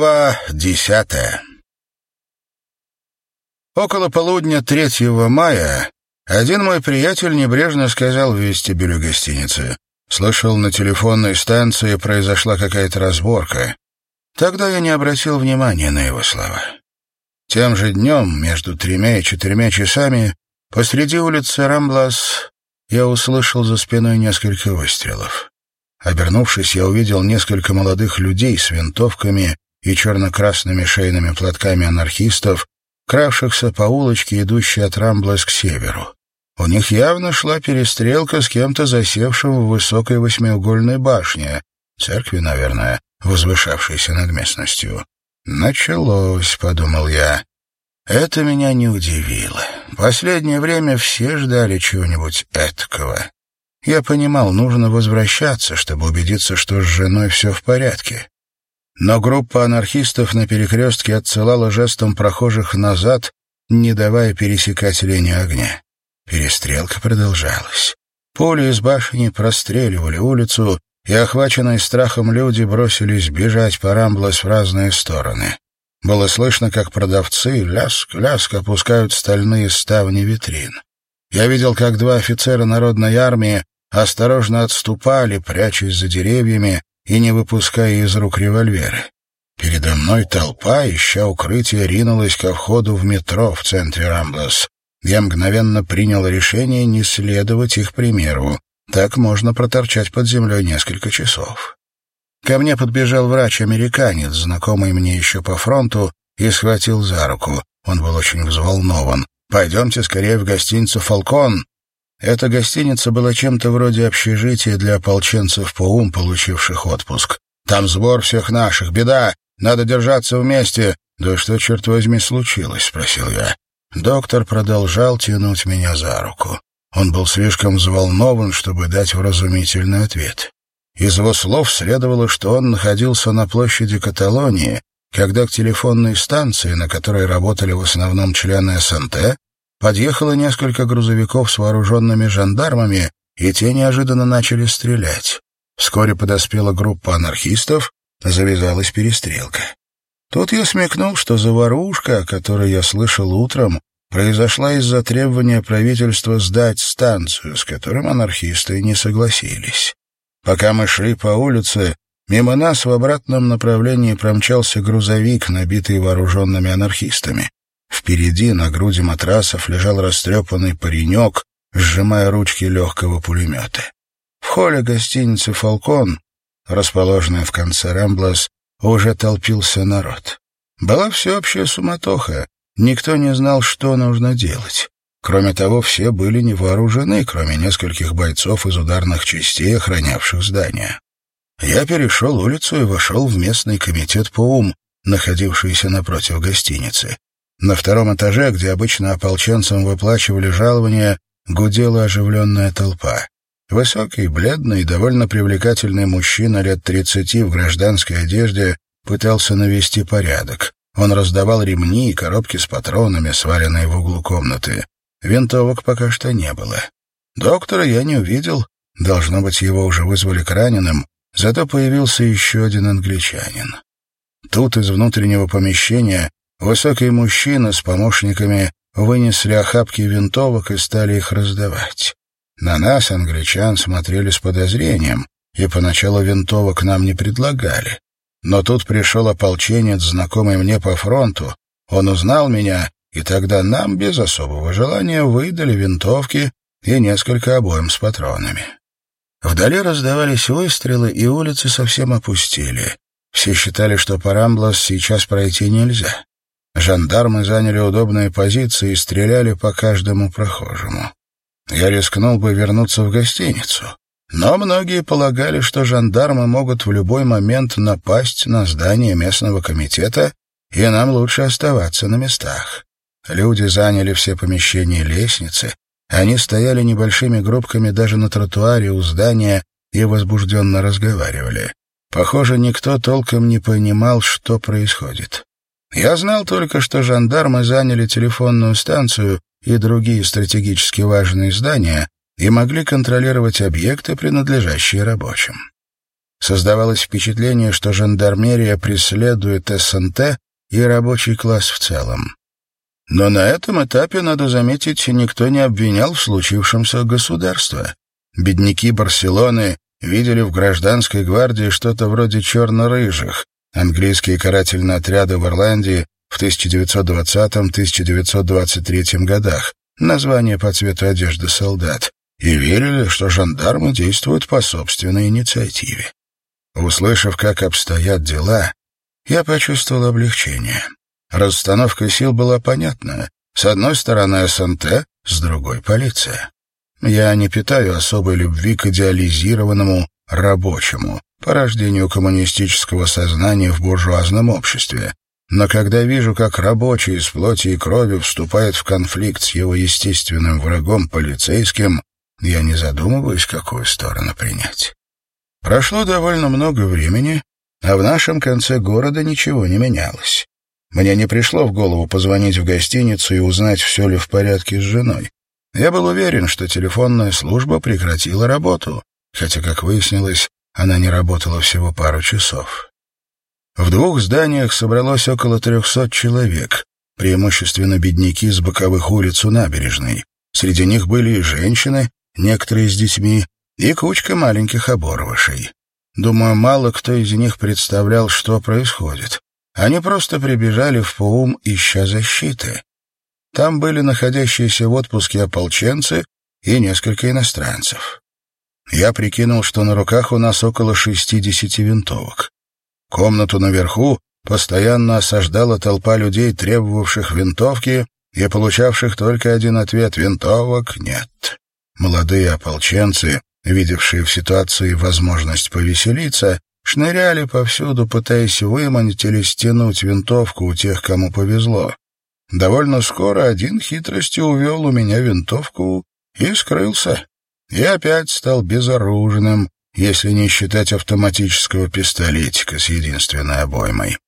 Глава десятая Около полудня 3 мая один мой приятель небрежно сказал в вестибюле гостиницы. Слышал, на телефонной станции произошла какая-то разборка. Тогда я не обратил внимания на его слова. Тем же днем, между тремя и четырьмя часами, посреди улицы Рамблас я услышал за спиной несколько выстрелов. Обернувшись, я увидел несколько молодых людей с винтовками и черно-красными шейными платками анархистов, кравшихся по улочке, идущей от Рамблес к северу. У них явно шла перестрелка с кем-то засевшим в высокой восьмиугольной башне, церкви, наверное, возвышавшейся над местностью. «Началось», — подумал я. Это меня не удивило. Последнее время все ждали чего-нибудь эткого. Я понимал, нужно возвращаться, чтобы убедиться, что с женой все в порядке. Но группа анархистов на перекрестке отсылала жестом прохожих назад, не давая пересекать линию огня. Перестрелка продолжалась. Пули из башни простреливали улицу, и охваченные страхом люди бросились бежать по Рамблес в разные стороны. Было слышно, как продавцы ляск-ляск опускают стальные ставни витрин. Я видел, как два офицера народной армии осторожно отступали, прячась за деревьями и не выпуская из рук револьверы. Передо мной толпа, ища укрытие, ринулась ко входу в метро в центре Рамблас. Я мгновенно принял решение не следовать их примеру. Так можно проторчать под землей несколько часов. Ко мне подбежал врач-американец, знакомый мне еще по фронту, и схватил за руку. Он был очень взволнован. «Пойдемте скорее в гостиницу «Фалкон». Эта гостиница была чем-то вроде общежития для ополченцев по ум, получивших отпуск. Там сбор всех наших. Беда. Надо держаться вместе. Да что, черт возьми, случилось? Спросил я. Доктор продолжал тянуть меня за руку. Он был слишком взволнован, чтобы дать вразумительный ответ. Из его слов следовало, что он находился на площади Каталонии, когда к телефонной станции, на которой работали в основном члены СНТ, Подъехало несколько грузовиков с вооруженными жандармами, и те неожиданно начали стрелять. Вскоре подоспела группа анархистов, завязалась перестрелка. Тут я смекнул, что заварушка, о которой я слышал утром, произошла из-за требования правительства сдать станцию, с которым анархисты не согласились. Пока мы шли по улице, мимо нас в обратном направлении промчался грузовик, набитый вооруженными анархистами. Впереди на груди матрасов лежал растрепанный паренек, сжимая ручки легкого пулемета. В холле гостиницы «Фалкон», расположенной в конце Рамблас, уже толпился народ. Была всеобщая суматоха, никто не знал, что нужно делать. Кроме того, все были не вооружены, кроме нескольких бойцов из ударных частей, охранявших здание. Я перешел улицу и вошел в местный комитет по ум, находившийся напротив гостиницы. На втором этаже, где обычно ополченцам выплачивали жалования, гудела оживленная толпа. Высокий, бледный, довольно привлекательный мужчина лет тридцати в гражданской одежде пытался навести порядок. Он раздавал ремни и коробки с патронами, сваленные в углу комнаты. Винтовок пока что не было. Доктора я не увидел. Должно быть, его уже вызвали к раненым. Зато появился еще один англичанин. Тут из внутреннего помещения Высокий мужчина с помощниками вынесли охапки винтовок и стали их раздавать. На нас, англичан, смотрели с подозрением, и поначалу винтовок нам не предлагали. Но тут пришел ополченец, знакомый мне по фронту. Он узнал меня, и тогда нам без особого желания выдали винтовки и несколько обоим с патронами. Вдали раздавались выстрелы, и улицы совсем опустили. Все считали, что по Рамблас сейчас пройти нельзя. Жандармы заняли удобные позиции и стреляли по каждому прохожему. Я рискнул бы вернуться в гостиницу, но многие полагали, что жандармы могут в любой момент напасть на здание местного комитета, и нам лучше оставаться на местах. Люди заняли все помещения лестницы, они стояли небольшими группками даже на тротуаре у здания и возбужденно разговаривали. Похоже, никто толком не понимал, что происходит. Я знал только, что жандармы заняли телефонную станцию и другие стратегически важные здания и могли контролировать объекты, принадлежащие рабочим. Создавалось впечатление, что жандармерия преследует СНТ и рабочий класс в целом. Но на этом этапе, надо заметить, никто не обвинял в случившемся государство. Бедняки Барселоны видели в гражданской гвардии что-то вроде черно-рыжих, английские карательные отряды в Ирландии в 1920-1923 годах, название по цвету одежды солдат, и верили, что жандармы действуют по собственной инициативе. Услышав, как обстоят дела, я почувствовал облегчение. Расстановка сил была понятна. С одной стороны СНТ, с другой — полиция. Я не питаю особой любви к идеализированному рабочему, порождению коммунистического сознания в буржуазном обществе. Но когда вижу, как рабочий из плоти и крови вступает в конфликт с его естественным врагом полицейским, я не задумываюсь, какую сторону принять. Прошло довольно много времени, а в нашем конце города ничего не менялось. Мне не пришло в голову позвонить в гостиницу и узнать, все ли в порядке с женой. Я был уверен, что телефонная служба прекратила работу, хотя, как выяснилось, она не работала всего пару часов. В двух зданиях собралось около трехсот человек, преимущественно бедняки с боковых улиц у набережной. Среди них были и женщины, некоторые с детьми, и кучка маленьких оборвышей. Думаю, мало кто из них представлял, что происходит. Они просто прибежали в Паум, ища защиты. Там были находящиеся в отпуске ополченцы и несколько иностранцев. Я прикинул, что на руках у нас около шестидесяти винтовок. Комнату наверху постоянно осаждала толпа людей, требовавших винтовки и получавших только один ответ — винтовок нет. Молодые ополченцы, видевшие в ситуации возможность повеселиться, шныряли повсюду, пытаясь выманить или стянуть винтовку у тех, кому повезло. Довольно скоро один хитростью увел у меня винтовку и скрылся. Я опять стал безоружным, если не считать автоматического пистолетика с единственной обоймой.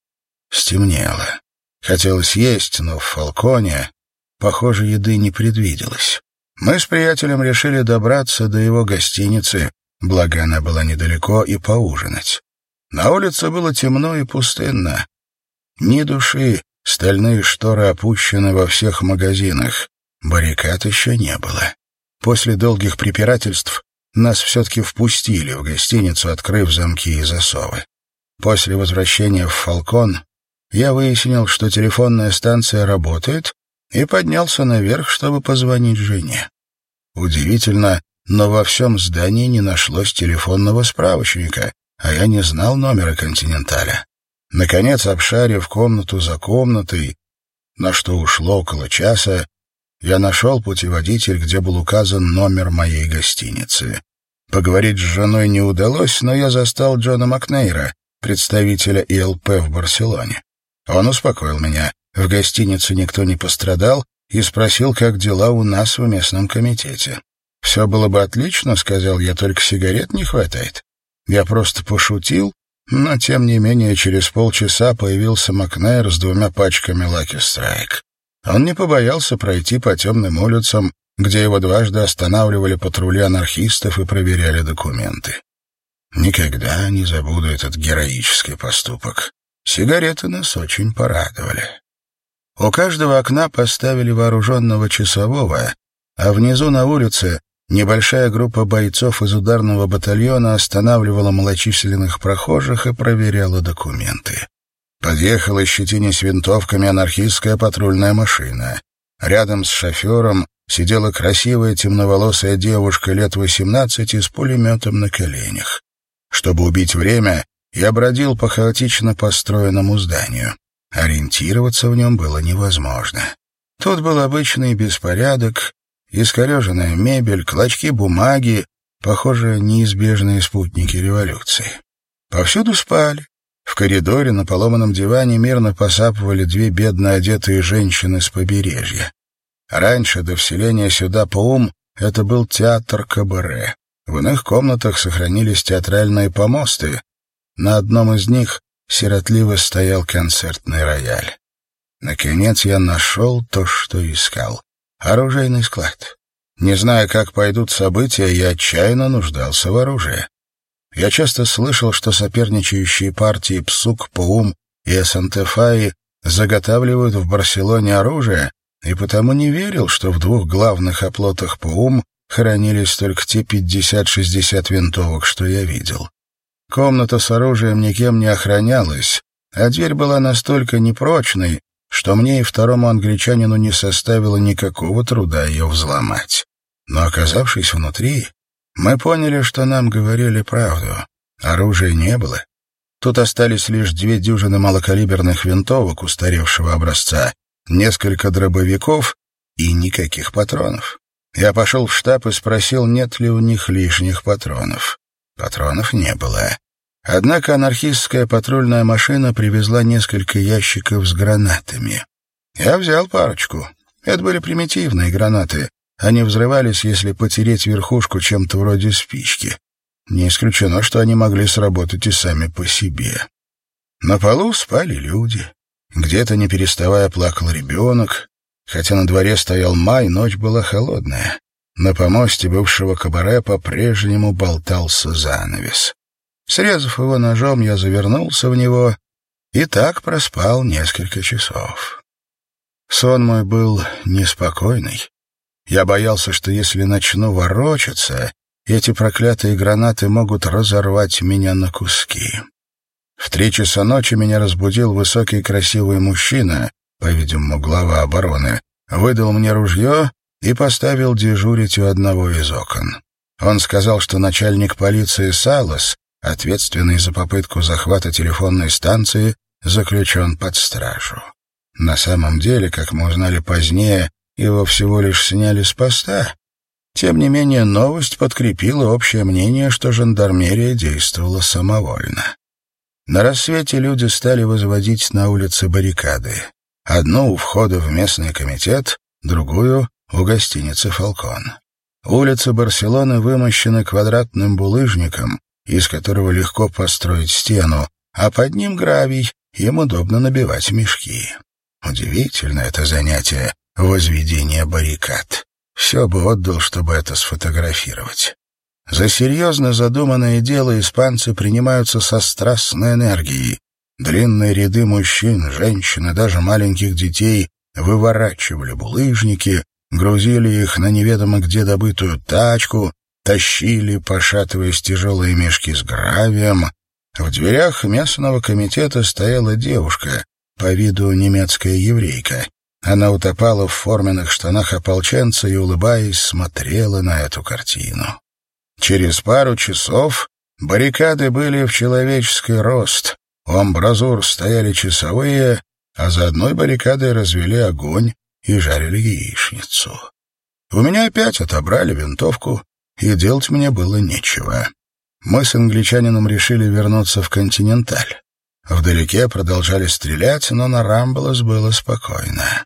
Стемнело. Хотелось есть, но в Фалконе, похоже, еды не предвиделось. Мы с приятелем решили добраться до его гостиницы, благо она была недалеко, и поужинать. На улице было темно и пустынно. Ни души, стальные шторы опущены во всех магазинах. Баррикад еще не было. После долгих препирательств нас все-таки впустили в гостиницу, открыв замки и засовы. После возвращения в «Фалкон» я выяснил, что телефонная станция работает, и поднялся наверх, чтобы позвонить жене. Удивительно, но во всем здании не нашлось телефонного справочника, а я не знал номера «Континенталя». Наконец, обшарив комнату за комнатой, на что ушло около часа, я нашел путеводитель, где был указан номер моей гостиницы. Поговорить с женой не удалось, но я застал Джона Макнейра, представителя ИЛП в Барселоне. Он успокоил меня. В гостинице никто не пострадал и спросил, как дела у нас в местном комитете. «Все было бы отлично», — сказал я, — «только сигарет не хватает». Я просто пошутил, но, тем не менее, через полчаса появился Макнейр с двумя пачками «Лаки Страйк». Он не побоялся пройти по темным улицам, где его дважды останавливали патрули анархистов и проверяли документы. Никогда не забуду этот героический поступок. Сигареты нас очень порадовали. У каждого окна поставили вооруженного часового, а внизу на улице небольшая группа бойцов из ударного батальона останавливала малочисленных прохожих и проверяла документы. Подъехала щетине с винтовками анархистская патрульная машина. Рядом с шофером сидела красивая темноволосая девушка лет восемнадцати с пулеметом на коленях. Чтобы убить время, я бродил по хаотично построенному зданию. Ориентироваться в нем было невозможно. Тут был обычный беспорядок, искореженная мебель, клочки бумаги, похоже, неизбежные спутники революции. Повсюду спали. В коридоре на поломанном диване мирно посапывали две бедно одетые женщины с побережья. Раньше, до вселения сюда по ум, это был театр кабаре. В иных комнатах сохранились театральные помосты. На одном из них сиротливо стоял концертный рояль. Наконец я нашел то, что искал. Оружейный склад. Не зная, как пойдут события, я отчаянно нуждался в оружии. Я часто слышал, что соперничающие партии ПСУК, ПУМ и СНТ-ФАИ заготавливают в Барселоне оружие, и потому не верил, что в двух главных оплотах ПУМ хранились только те 50-60 винтовок, что я видел. Комната с оружием никем не охранялась, а дверь была настолько непрочной, что мне и второму англичанину не составило никакого труда ее взломать. Но, оказавшись внутри, мы поняли, что нам говорили правду. Оружия не было. Тут остались лишь две дюжины малокалиберных винтовок устаревшего образца, несколько дробовиков и никаких патронов. Я пошел в штаб и спросил, нет ли у них лишних патронов. Патронов не было. Однако анархистская патрульная машина привезла несколько ящиков с гранатами. Я взял парочку. Это были примитивные гранаты. Они взрывались, если потереть верхушку чем-то вроде спички. Не исключено, что они могли сработать и сами по себе. На полу спали люди. Где-то, не переставая, плакал ребенок. Хотя на дворе стоял май, ночь была холодная. На помосте бывшего кабаре по-прежнему болтался занавес. Срезав его ножом, я завернулся в него и так проспал несколько часов. Сон мой был неспокойный. Я боялся, что если начну ворочаться, эти проклятые гранаты могут разорвать меня на куски. В три часа ночи меня разбудил высокий красивый мужчина, по-видимому, глава обороны, выдал мне ружье и поставил дежурить у одного из окон. Он сказал, что начальник полиции Салас ответственный за попытку захвата телефонной станции, заключен под стражу. На самом деле, как мы узнали позднее, его всего лишь сняли с поста. Тем не менее, новость подкрепила общее мнение, что жандармерия действовала самовольно. На рассвете люди стали возводить на улице баррикады. Одну у входа в местный комитет, другую — у гостиницы «Фалкон». Улица Барселоны вымощена квадратным булыжником, из которого легко построить стену, а под ним гравий, им удобно набивать мешки. Удивительно это занятие — возведение баррикад. Все бы отдал, чтобы это сфотографировать. За серьезно задуманное дело испанцы принимаются со страстной энергией. Длинные ряды мужчин, женщин и даже маленьких детей выворачивали булыжники, грузили их на неведомо где добытую тачку, тащили, пошатываясь тяжелые мешки с гравием. В дверях местного комитета стояла девушка, по виду немецкая еврейка. Она утопала в форменных штанах ополченца и, улыбаясь, смотрела на эту картину. Через пару часов баррикады были в человеческий рост. У амбразур стояли часовые, а за одной баррикадой развели огонь и жарили яичницу. У меня опять отобрали винтовку, и делать мне было нечего. Мы с англичанином решили вернуться в «Континенталь». Вдалеке продолжали стрелять, но на Рамблос было спокойно.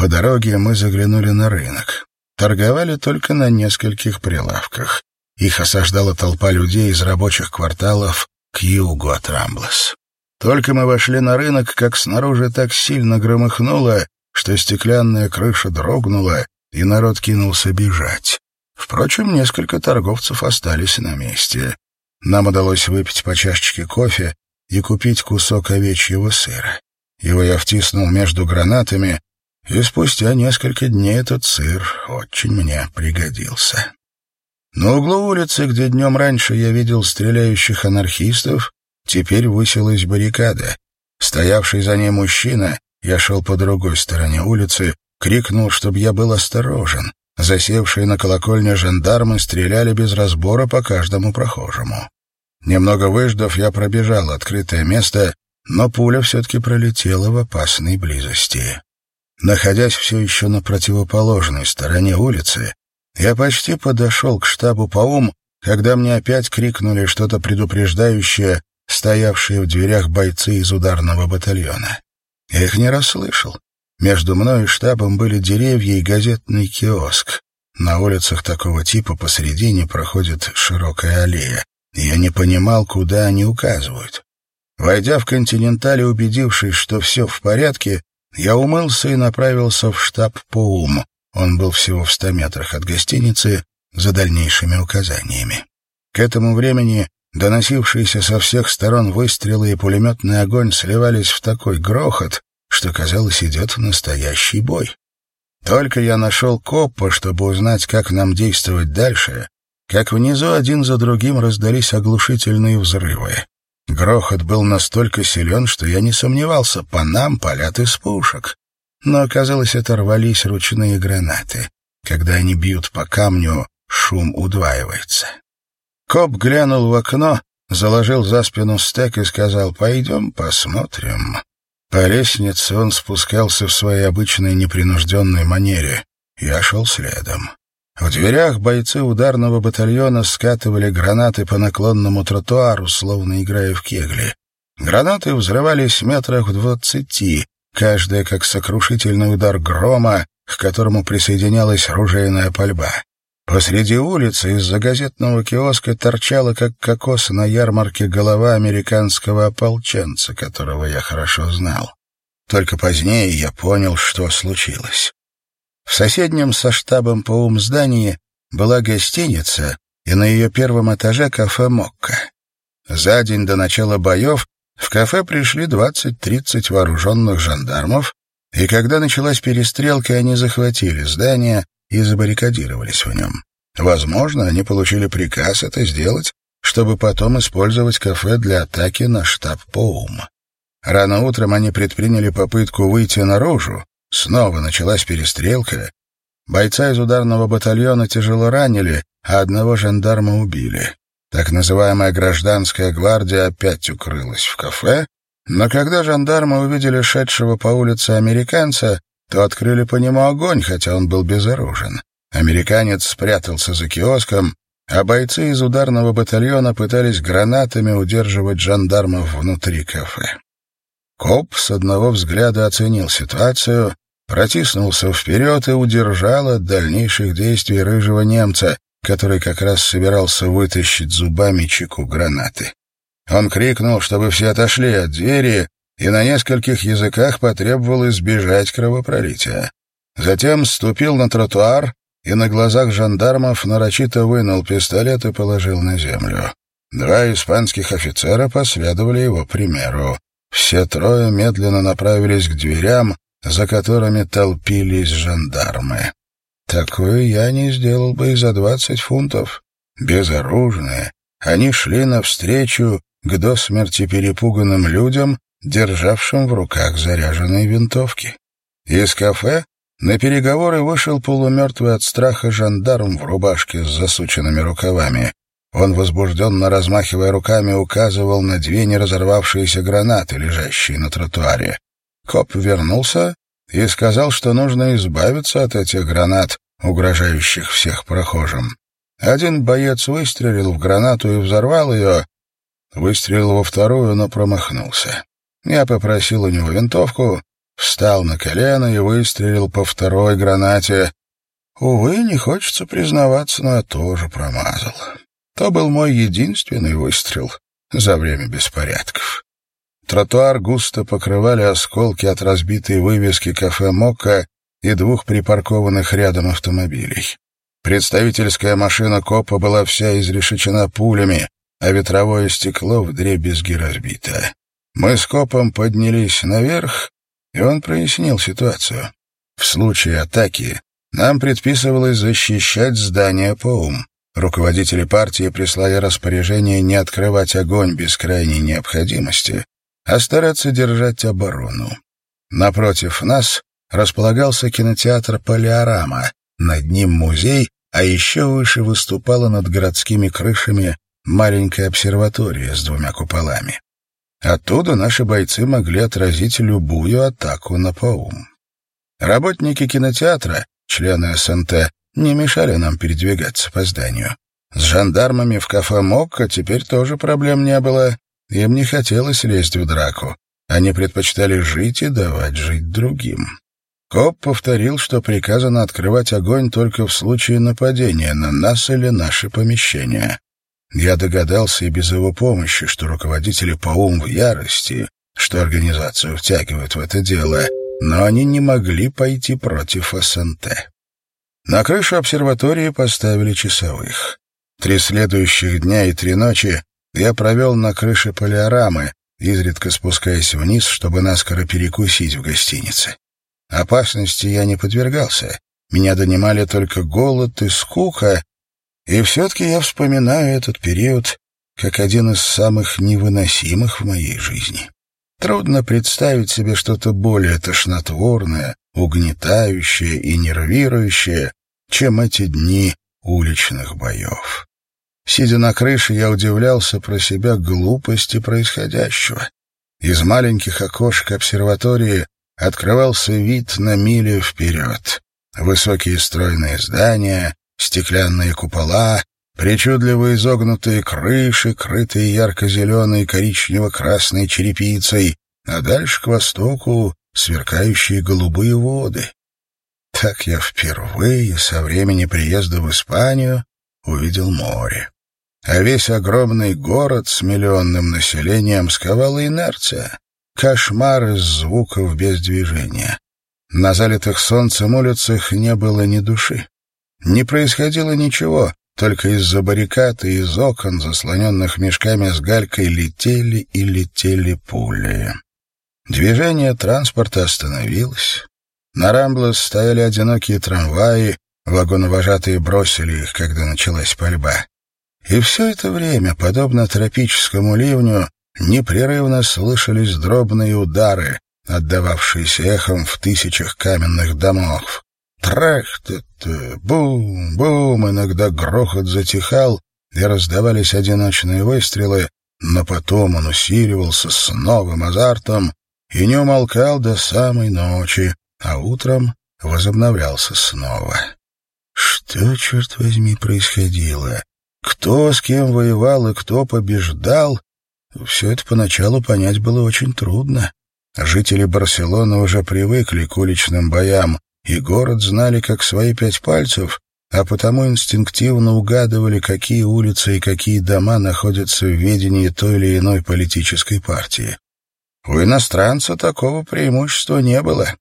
По дороге мы заглянули на рынок. Торговали только на нескольких прилавках. Их осаждала толпа людей из рабочих кварталов к югу от Рамблос. Только мы вошли на рынок, как снаружи так сильно громыхнуло, что стеклянная крыша дрогнула, и народ кинулся бежать. Впрочем, несколько торговцев остались на месте. Нам удалось выпить по чашечке кофе и купить кусок овечьего сыра. Его я втиснул между гранатами, и спустя несколько дней этот сыр очень мне пригодился. На углу улицы, где днем раньше я видел стреляющих анархистов, теперь высилась баррикада. Стоявший за ней мужчина, я шел по другой стороне улицы, крикнул, чтобы я был осторожен. Засевшие на колокольне жандармы стреляли без разбора по каждому прохожему. Немного выждав, я пробежал открытое место, но пуля все-таки пролетела в опасной близости. Находясь все еще на противоположной стороне улицы, я почти подошел к штабу ПАУМ, когда мне опять крикнули что-то предупреждающее, стоявшие в дверях бойцы из ударного батальона. Я их не расслышал. Между мной и штабом были деревья и газетный киоск. На улицах такого типа посредине проходит широкая аллея. Я не понимал, куда они указывают. Войдя в «Континенталь» и убедившись, что все в порядке, я умылся и направился в штаб ПОУМ. Он был всего в ста метрах от гостиницы за дальнейшими указаниями. К этому времени Доносившиеся со всех сторон выстрелы и пулеметный огонь сливались в такой грохот, что, казалось, идет настоящий бой. Только я нашел Коппа, чтобы узнать, как нам действовать дальше, как внизу один за другим раздались оглушительные взрывы. Грохот был настолько силен, что я не сомневался, по нам палят из пушек. Но оказалось, это рвались ручные гранаты. Когда они бьют по камню, шум удваивается. Коп глянул в окно, заложил за спину стек и сказал «Пойдем посмотрим». По лестнице он спускался в своей обычной непринужденной манере. Я шел следом. В дверях бойцы ударного батальона скатывали гранаты по наклонному тротуару, словно играя в кегли. Гранаты взрывались метрах в двадцати, каждая как сокрушительный удар грома, к которому присоединялась ружейная пальба. Посреди улицы из-за газетного киоска торчала, как кокос на ярмарке, голова американского ополченца, которого я хорошо знал. Только позднее я понял, что случилось. В соседнем со штабом по ум здании была гостиница, и на ее первом этаже кафе «Мокко». За день до начала боев в кафе пришли 20-30 вооруженных жандармов, и когда началась перестрелка, они захватили здание, и забаррикадировались в нем. Возможно, они получили приказ это сделать, чтобы потом использовать кафе для атаки на штаб Поум. Рано утром они предприняли попытку выйти наружу, снова началась перестрелка. Бойца из ударного батальона тяжело ранили, а одного жандарма убили. Так называемая гражданская гвардия опять укрылась в кафе, но когда жандармы увидели шедшего по улице американца, то открыли по нему огонь, хотя он был безоружен. Американец спрятался за киоском, а бойцы из ударного батальона пытались гранатами удерживать жандармов внутри кафе. Коп с одного взгляда оценил ситуацию, протиснулся вперед и удержал от дальнейших действий рыжего немца, который как раз собирался вытащить зубами чеку гранаты. Он крикнул, чтобы все отошли от двери, и на нескольких языках потребовал избежать кровопролития. Затем ступил на тротуар и на глазах жандармов нарочито вынул пистолет и положил на землю. Два испанских офицера последовали его примеру. Все трое медленно направились к дверям, за которыми толпились жандармы. Такое я не сделал бы и за двадцать фунтов. Безоружные, они шли навстречу к до смерти перепуганным людям, державшим в руках заряженные винтовки. Из кафе на переговоры вышел полумертвый от страха жандарм в рубашке с засученными рукавами. Он, возбужденно размахивая руками, указывал на две неразорвавшиеся гранаты, лежащие на тротуаре. Коп вернулся и сказал, что нужно избавиться от этих гранат, угрожающих всех прохожим. Один боец выстрелил в гранату и взорвал ее, выстрелил во вторую, но промахнулся. Я попросил у него винтовку, встал на колено и выстрелил по второй гранате. Увы, не хочется признаваться, но я тоже промазал. То был мой единственный выстрел за время беспорядков. Тротуар густо покрывали осколки от разбитой вывески кафе «Мокко» и двух припаркованных рядом автомобилей. Представительская машина копа была вся изрешечена пулями, а ветровое стекло вдребезги разбито. Мы с копом поднялись наверх, и он прояснил ситуацию. В случае атаки нам предписывалось защищать здание ПОУМ. Руководители партии прислали распоряжение не открывать огонь без крайней необходимости, а стараться держать оборону. Напротив нас располагался кинотеатр «Полиорама», над ним музей, а еще выше выступала над городскими крышами маленькая обсерватория с двумя куполами. Оттуда наши бойцы могли отразить любую атаку на Паум. Работники кинотеатра, члены СНТ, не мешали нам передвигаться по зданию. С жандармами в кафе «Мокко» теперь тоже проблем не было. Им не хотелось лезть в драку. Они предпочитали жить и давать жить другим. Коп повторил, что приказано открывать огонь только в случае нападения на нас или наши помещения. Я догадался и без его помощи, что руководители ПАУМ в ярости, что организацию втягивают в это дело, но они не могли пойти против СНТ. На крышу обсерватории поставили часовых. Три следующих дня и три ночи Я провел на крыше полиорамы, изредка спускаясь вниз, чтобы наскоро перекусить в гостинице. Опасности я не подвергался. Меня донимали только голод и скука, и все-таки я вспоминаю этот период как один из самых невыносимых в моей жизни. Трудно представить себе что-то более тошнотворное, угнетающее и нервирующее, чем эти дни уличных боев. Сидя на крыше, я удивлялся про себя глупости происходящего. Из маленьких окошек обсерватории открывался вид на мили вперед. Высокие стройные здания, стеклянные купола, причудливо изогнутые крыши, крытые ярко-зеленой коричнево-красной черепицей, а дальше к востоку сверкающие голубые воды. Так я впервые со времени приезда в Испанию увидел море. А весь огромный город с миллионным населением сковала инерция, кошмар из звуков без движения. На залитых солнцем улицах не было ни души. Не происходило ничего, только из-за баррикад и из окон, заслоненных мешками с галькой, летели и летели пули. Движение транспорта остановилось. На Рамблос стояли одинокие трамваи, вагоновожатые бросили их, когда началась пальба. И все это время, подобно тропическому ливню, непрерывно слышались дробные удары, отдававшиеся эхом в тысячах каменных домов. Трах-та-та, э, бум-бум, иногда грохот затихал, и раздавались одиночные выстрелы, но потом он усиливался с новым азартом и не умолкал до самой ночи, а утром возобновлялся снова. Что, черт возьми, происходило? Кто с кем воевал и кто побеждал, все это поначалу понять было очень трудно. Жители Барселоны уже привыкли к уличным боям, и город знали как свои пять пальцев, а потому инстинктивно угадывали, какие улицы и какие дома находятся в ведении той или иной политической партии. У иностранца такого преимущества не было.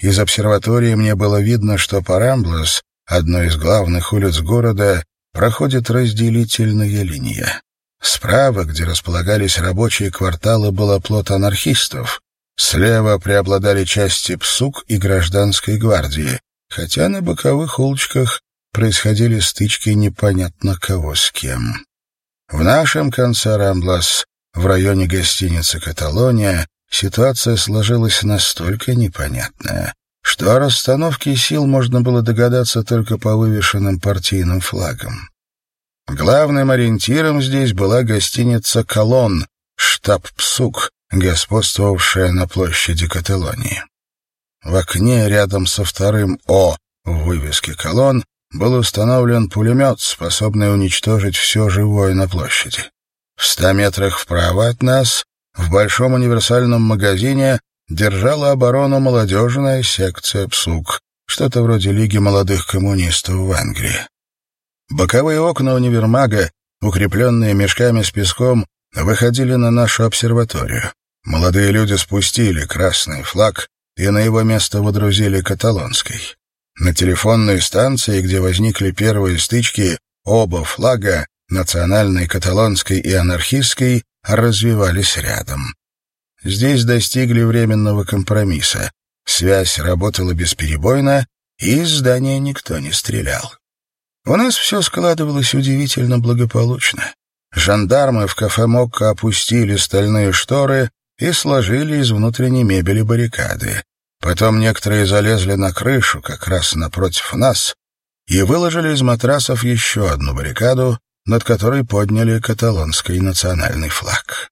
Из обсерватории мне было видно, что Парамблас, одной из главных улиц города, проходит разделительная линия. Справа, где располагались рабочие кварталы, был оплот анархистов, Слева преобладали части ПСУК и гражданской гвардии, хотя на боковых улочках происходили стычки непонятно кого с кем. В нашем конце Рамблас, в районе гостиницы «Каталония», ситуация сложилась настолько непонятная, что о расстановке сил можно было догадаться только по вывешенным партийным флагам. Главным ориентиром здесь была гостиница «Колонн», штаб ПСУК, господствовавшая на площади Каталонии. В окне рядом со вторым «О» в вывеске колонн был установлен пулемет, способный уничтожить все живое на площади. В ста метрах вправо от нас, в большом универсальном магазине, держала оборону молодежная секция ПСУК, что-то вроде Лиги молодых коммунистов в Англии. Боковые окна универмага, укрепленные мешками с песком, выходили на нашу обсерваторию. Молодые люди спустили красный флаг и на его место водрузили каталонский. На телефонной станции, где возникли первые стычки, оба флага, национальный, каталонский и анархистский, развивались рядом. Здесь достигли временного компромисса. Связь работала бесперебойно, и из здания никто не стрелял. У нас все складывалось удивительно благополучно. Жандармы в кафе Мокко опустили стальные шторы и сложили из внутренней мебели баррикады. Потом некоторые залезли на крышу, как раз напротив нас, и выложили из матрасов еще одну баррикаду, над которой подняли каталонский национальный флаг.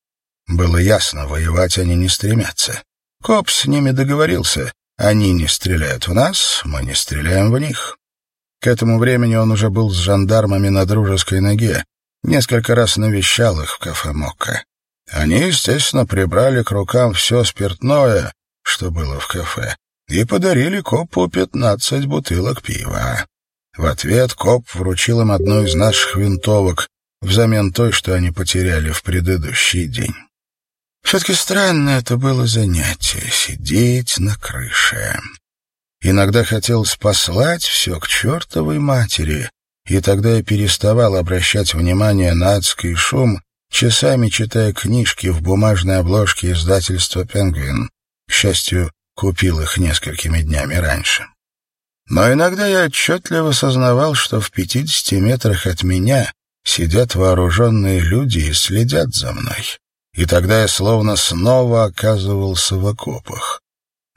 Было ясно, воевать они не стремятся. Коп с ними договорился. Они не стреляют в нас, мы не стреляем в них. К этому времени он уже был с жандармами на дружеской ноге, Несколько раз навещал их в кафе «Мокко». Они, естественно, прибрали к рукам все спиртное, что было в кафе, и подарили копу пятнадцать бутылок пива. В ответ коп вручил им одну из наших винтовок взамен той, что они потеряли в предыдущий день. Все-таки странное это было занятие — сидеть на крыше. Иногда хотелось послать все к чертовой матери, и тогда я переставал обращать внимание на адский шум, часами читая книжки в бумажной обложке издательства «Пингвин». К счастью, купил их несколькими днями раньше. Но иногда я отчетливо сознавал, что в пятидесяти метрах от меня сидят вооруженные люди и следят за мной. И тогда я словно снова оказывался в окопах.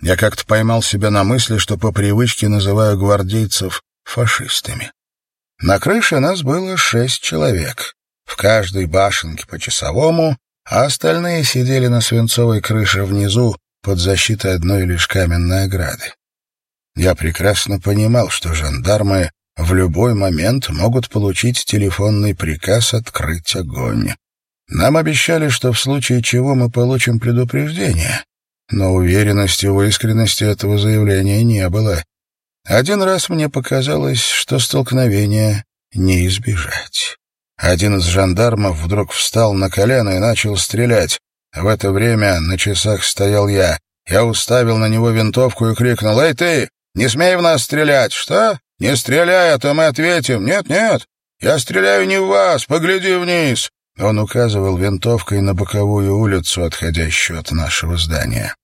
Я как-то поймал себя на мысли, что по привычке называю гвардейцев фашистами. На крыше нас было шесть человек. В каждой башенке по часовому, а остальные сидели на свинцовой крыше внизу под защитой одной лишь каменной ограды. Я прекрасно понимал, что жандармы в любой момент могут получить телефонный приказ открыть огонь. Нам обещали, что в случае чего мы получим предупреждение, но уверенности в искренности этого заявления не было. Один раз мне показалось, что столкновения не избежать. Один из жандармов вдруг встал на колено и начал стрелять. В это время на часах стоял я. Я уставил на него винтовку и крикнул «Эй ты! Не смей в нас стрелять!» «Что? Не стреляй, а то мы ответим!» «Нет, нет! Я стреляю не в вас! Погляди вниз!» Он указывал винтовкой на боковую улицу, отходящую от нашего здания.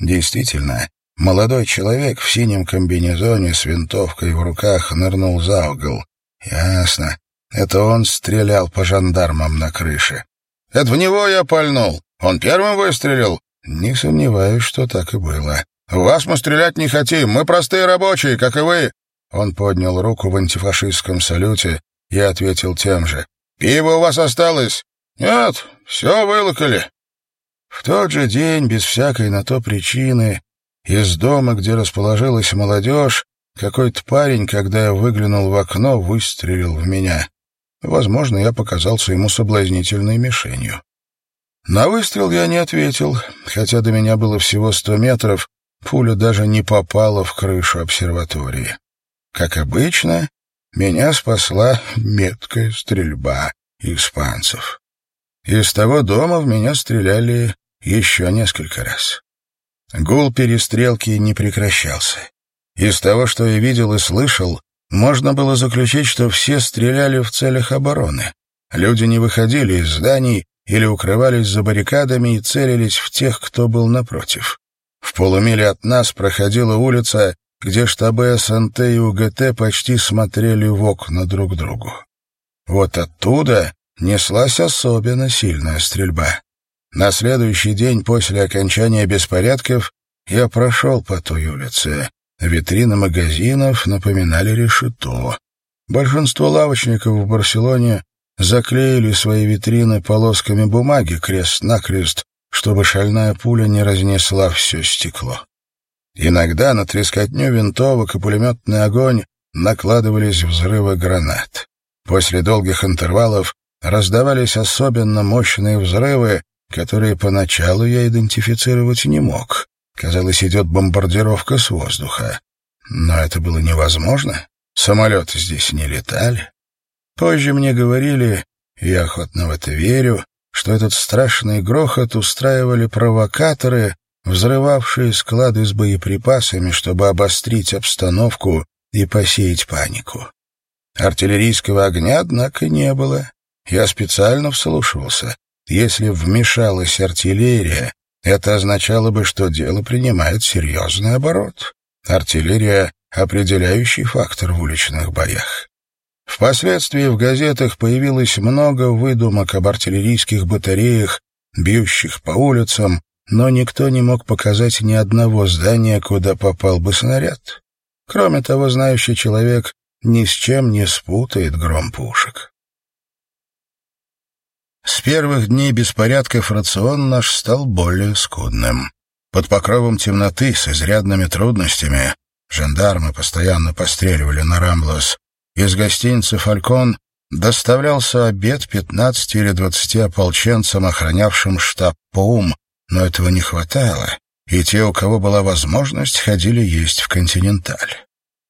Действительно, молодой человек в синем комбинезоне с винтовкой в руках нырнул за угол. Ясно. Это он стрелял по жандармам на крыше. «Это в него я пальнул. Он первым выстрелил?» «Не сомневаюсь, что так и было». «В вас мы стрелять не хотим. Мы простые рабочие, как и вы». Он поднял руку в антифашистском салюте и ответил тем же. «Пиво у вас осталось?» «Нет, все вылокали». В тот же день, без всякой на то причины, из дома, где расположилась молодежь, какой-то парень, когда я выглянул в окно, выстрелил в меня. Возможно, я показался ему соблазнительной мишенью. На выстрел я не ответил, хотя до меня было всего сто метров, пуля даже не попала в крышу обсерватории. Как обычно, меня спасла меткая стрельба испанцев. Из того дома в меня стреляли еще несколько раз. Гул перестрелки не прекращался. Из того, что я видел и слышал, можно было заключить, что все стреляли в целях обороны. Люди не выходили из зданий или укрывались за баррикадами и целились в тех, кто был напротив. В полумиле от нас проходила улица, где штабы СНТ и УГТ почти смотрели в окна друг другу. Вот оттуда неслась особенно сильная стрельба. На следующий день после окончания беспорядков я прошел по той улице. Витрины магазинов напоминали решето. Большинство лавочников в Барселоне заклеили свои витрины полосками бумаги крест-накрест, чтобы шальная пуля не разнесла все стекло. Иногда на трескотню винтовок и пулеметный огонь накладывались взрывы гранат. После долгих интервалов раздавались особенно мощные взрывы, которые поначалу я идентифицировать не мог. Казалось, идет бомбардировка с воздуха. Но это было невозможно. Самолеты здесь не летали. Позже мне говорили, я охотно в это верю, что этот страшный грохот устраивали провокаторы, взрывавшие склады с боеприпасами, чтобы обострить обстановку и посеять панику. Артиллерийского огня, однако, не было. Я специально вслушивался. Если вмешалась артиллерия, это означало бы, что дело принимает серьезный оборот. Артиллерия — определяющий фактор в уличных боях. Впоследствии в газетах появилось много выдумок об артиллерийских батареях, бьющих по улицам, но никто не мог показать ни одного здания, куда попал бы снаряд. Кроме того, знающий человек ни с чем не спутает гром пушек. С первых дней беспорядков рацион наш стал более скудным. Под покровом темноты с изрядными трудностями жандармы постоянно постреливали на Рамблос. Из гостиницы «Фалькон» доставлялся обед 15 или 20 ополченцам, охранявшим штаб ПОУМ, но этого не хватало, и те, у кого была возможность, ходили есть в «Континенталь».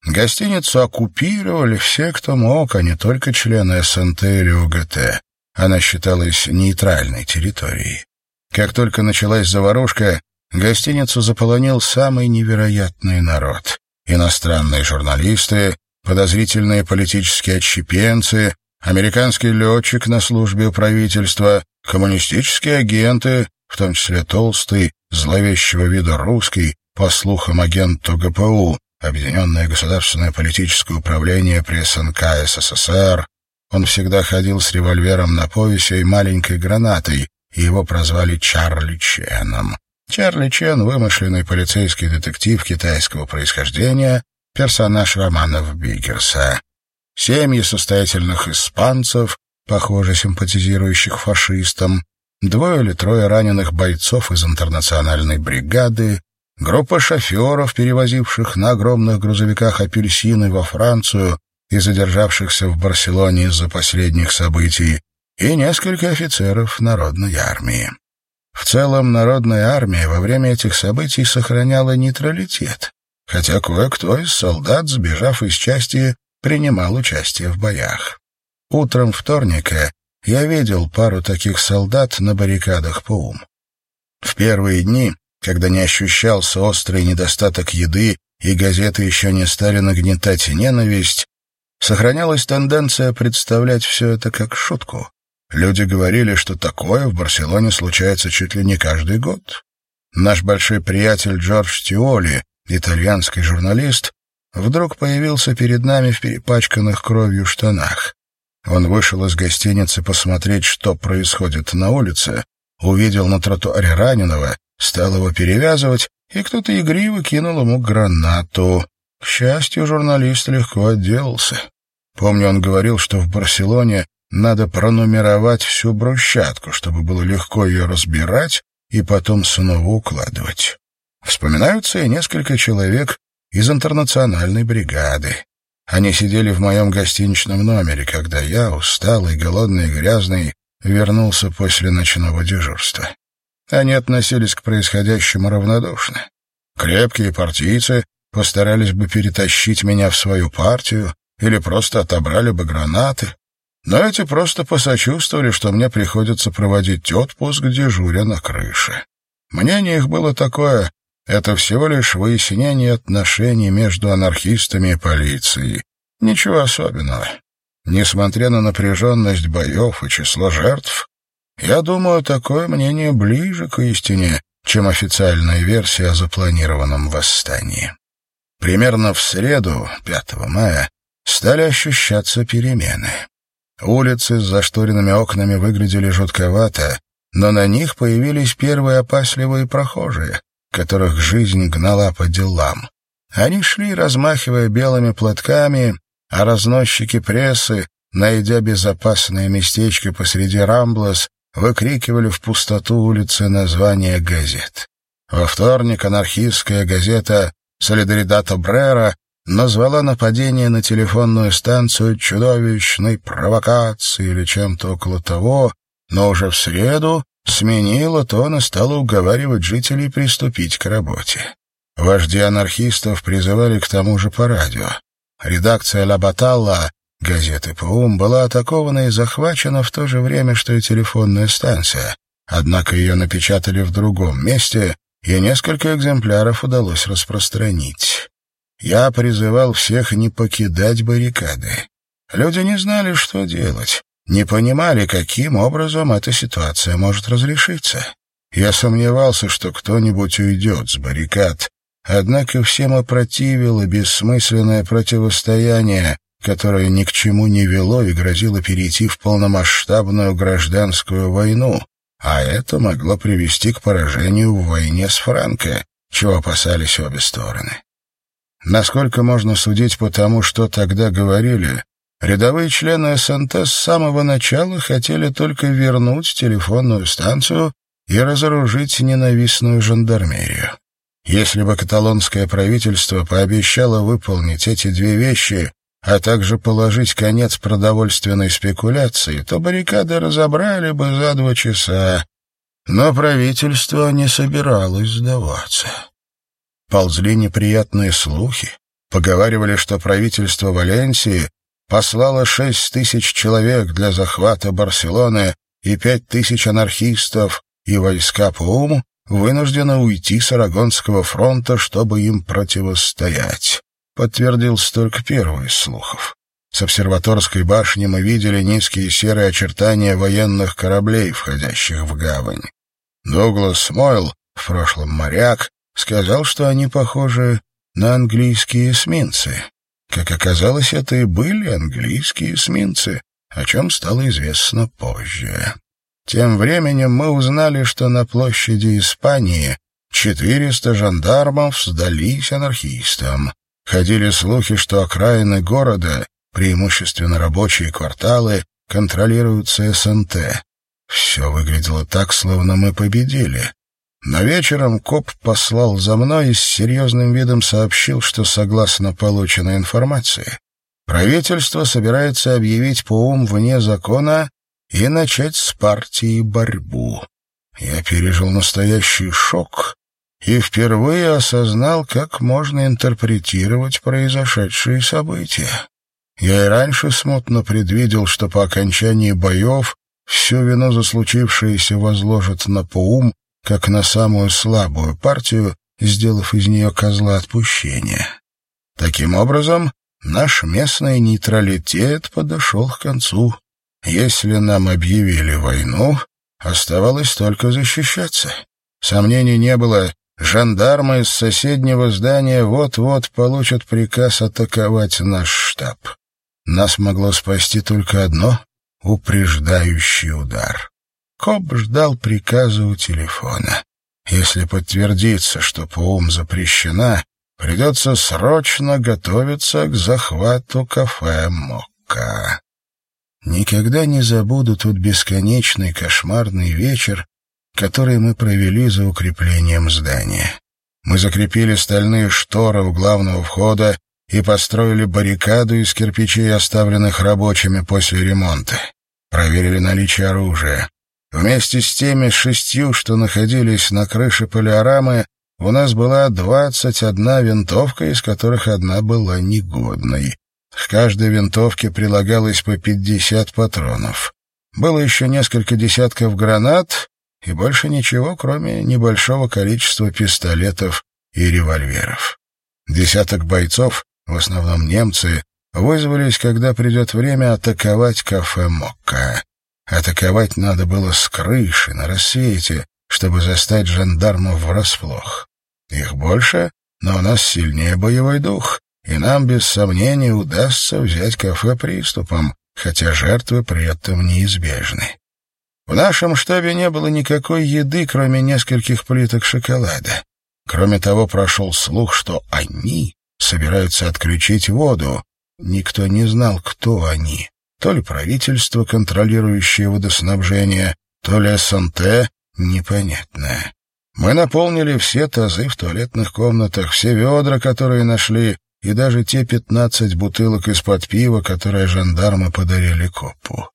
Гостиницу оккупировали все, кто мог, а не только члены СНТ или УГТ. Она считалась нейтральной территорией. Как только началась заварушка, гостиницу заполонил самый невероятный народ. Иностранные журналисты, подозрительные политические отщепенцы, американский летчик на службе у правительства, Коммунистические агенты, в том числе толстый, зловещего вида русский, по слухам агенту ГПУ, Объединенное государственное политическое управление при СНК СССР. Он всегда ходил с револьвером на поясе и маленькой гранатой, и его прозвали Чарли Ченом. Чарли Чен — вымышленный полицейский детектив китайского происхождения, персонаж романов Биггерса. Семьи состоятельных испанцев, похоже, симпатизирующих фашистам, двое или трое раненых бойцов из интернациональной бригады, группа шоферов, перевозивших на огромных грузовиках апельсины во Францию и задержавшихся в Барселоне из-за последних событий, и несколько офицеров Народной армии. В целом, Народная армия во время этих событий сохраняла нейтралитет, хотя кое-кто из солдат, сбежав из части, принимал участие в боях. Утром вторника я видел пару таких солдат на баррикадах по ум. В первые дни, когда не ощущался острый недостаток еды и газеты еще не стали нагнетать ненависть, сохранялась тенденция представлять все это как шутку. Люди говорили, что такое в Барселоне случается чуть ли не каждый год. Наш большой приятель Джордж Тиоли, итальянский журналист, вдруг появился перед нами в перепачканных кровью штанах. Он вышел из гостиницы посмотреть, что происходит на улице, увидел на тротуаре раненого, стал его перевязывать, и кто-то игриво кинул ему гранату. К счастью, журналист легко отделался. Помню, он говорил, что в Барселоне надо пронумеровать всю брусчатку, чтобы было легко ее разбирать и потом снова укладывать. Вспоминаются и несколько человек из интернациональной бригады. Они сидели в моем гостиничном номере, когда я, усталый, голодный и грязный, вернулся после ночного дежурства. Они относились к происходящему равнодушно. Крепкие партийцы постарались бы перетащить меня в свою партию или просто отобрали бы гранаты, но эти просто посочувствовали, что мне приходится проводить отпуск, дежуря на крыше. Мнение их было такое, это всего лишь выяснение отношений между анархистами и полицией. Ничего особенного. Несмотря на напряженность боев и число жертв, я думаю, такое мнение ближе к истине, чем официальная версия о запланированном восстании. Примерно в среду, 5 мая, стали ощущаться перемены. Улицы с зашторенными окнами выглядели жутковато, но на них появились первые опасливые прохожие, которых жизнь гнала по делам. Они шли, размахивая белыми платками, а разносчики прессы, найдя безопасное местечко посреди Рамблас, выкрикивали в пустоту улицы названия газет. Во вторник анархистская газета «Солидаридад Брера» назвала нападение на телефонную станцию чудовищной провокацией или чем-то около того, но уже в среду сменила тон и стала уговаривать жителей приступить к работе. Вожди анархистов призывали к тому же по радио. Редакция «Ла Баталла» газеты «Паум» была атакована и захвачена в то же время, что и телефонная станция. Однако ее напечатали в другом месте, и несколько экземпляров удалось распространить. Я призывал всех не покидать баррикады. Люди не знали, что делать, не понимали, каким образом эта ситуация может разрешиться. Я сомневался, что кто-нибудь уйдет с баррикад, однако всем опротивило бессмысленное противостояние, которое ни к чему не вело и грозило перейти в полномасштабную гражданскую войну, а это могло привести к поражению в войне с Франко, чего опасались обе стороны. Насколько можно судить по тому, что тогда говорили, рядовые члены СНТ с самого начала хотели только вернуть телефонную станцию и разоружить ненавистную жандармерию. Если бы каталонское правительство пообещало выполнить эти две вещи, а также положить конец продовольственной спекуляции, то баррикады разобрали бы за два часа. Но правительство не собиралось сдаваться. Ползли неприятные слухи. Поговаривали, что правительство Валенсии послало шесть тысяч человек для захвата Барселоны и пять тысяч анархистов, и войска Пауму вынуждены уйти с Арагонского фронта, чтобы им противостоять. Подтвердился только первый из слухов. С обсерваторской башни мы видели низкие серые очертания военных кораблей, входящих в гавань. Дуглас Смойл, в прошлом моряк, сказал, что они похожи на английские эсминцы. Как оказалось, это и были английские эсминцы, о чем стало известно позже. Тем временем мы узнали, что на площади Испании 400 жандармов сдались анархистам. Ходили слухи, что окраины города, преимущественно рабочие кварталы, контролируются СНТ. Все выглядело так, словно мы победили. Но вечером коп послал за мной и с серьезным видом сообщил, что, согласно полученной информации, правительство собирается объявить ПОУМ вне закона и начать с партии борьбу. Я пережил настоящий шок и впервые осознал, как можно интерпретировать произошедшие события. Я и раньше смутно предвидел, что по окончании боев всю вину за случившееся возложат на ПОУМ, как на самую слабую партию, сделав из нее козла отпущения. Таким образом, наш местный нейтралитет подошел к концу. Если нам объявили войну, оставалось только защищаться. Сомнений не было, жандармы из соседнего здания вот-вот получат приказ атаковать наш штаб. Нас могло спасти только одно — упреждающий удар. Коп ждал приказа у телефона. Если подтвердится, что ПУМ запрещена, придется срочно готовиться к захвату кафе «Мокка». Никогда не забуду тот бесконечный кошмарный вечер, который мы провели за укреплением здания. Мы закрепили стальные шторы у главного входа и построили баррикаду из кирпичей, оставленных рабочими после ремонта. Проверили наличие оружия. Вместе с теми шестью, что находились на крыше полиорамы, у нас была двадцать одна винтовка, из которых одна была негодной. К каждой винтовке прилагалось по пятьдесят патронов. Было еще несколько десятков гранат и больше ничего, кроме небольшого количества пистолетов и револьверов. Десяток бойцов, в основном немцы, вызвались, когда придет время атаковать кафе «Мокка». Атаковать надо было с крыши, на рассвете, чтобы застать жандармов врасплох. Их больше, но у нас сильнее боевой дух, и нам без сомнения удастся взять кафе приступом, хотя жертвы при этом неизбежны. В нашем штабе не было никакой еды, кроме нескольких плиток шоколада. Кроме того, прошел слух, что они собираются отключить воду. Никто не знал, кто они. То ли правительство, контролирующее водоснабжение, то ли СНТ, непонятно. Мы наполнили все тазы в туалетных комнатах, все ведра, которые нашли, и даже те пятнадцать бутылок из-под пива, которые жандармы подарили копу.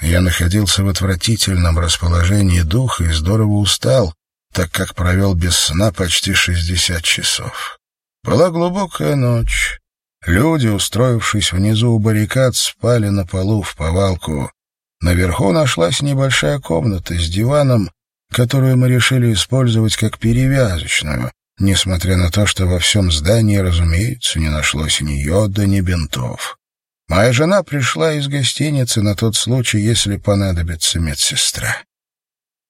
Я находился в отвратительном расположении духа и здорово устал, так как провел без сна почти шестьдесят часов. Была глубокая ночь. Люди, устроившись внизу у баррикад, спали на полу в повалку. Наверху нашлась небольшая комната с диваном, которую мы решили использовать как перевязочную, несмотря на то, что во всем здании, разумеется, не нашлось ни йода, ни бинтов. Моя жена пришла из гостиницы на тот случай, если понадобится медсестра.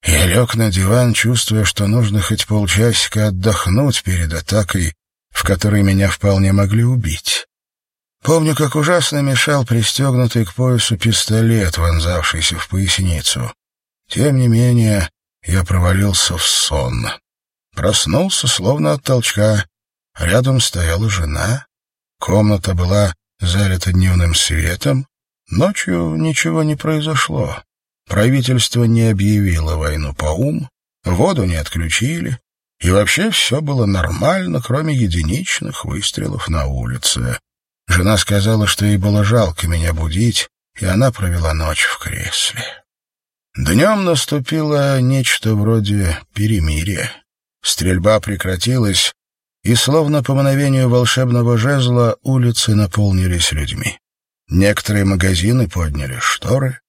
Я лег на диван, чувствуя, что нужно хоть полчасика отдохнуть перед атакой, в которой меня вполне могли убить. Помню, как ужасно мешал пристегнутый к поясу пистолет, вонзавшийся в поясницу. Тем не менее, я провалился в сон. Проснулся, словно от толчка. Рядом стояла жена. Комната была залита дневным светом. Ночью ничего не произошло. Правительство не объявило войну по ум, воду не отключили, и вообще все было нормально, кроме единичных выстрелов на улице. Жена сказала, что ей было жалко меня будить, и она провела ночь в кресле. Днем наступило нечто вроде перемирия. Стрельба прекратилась, и, словно по мановению волшебного жезла, улицы наполнились людьми. Некоторые магазины подняли шторы,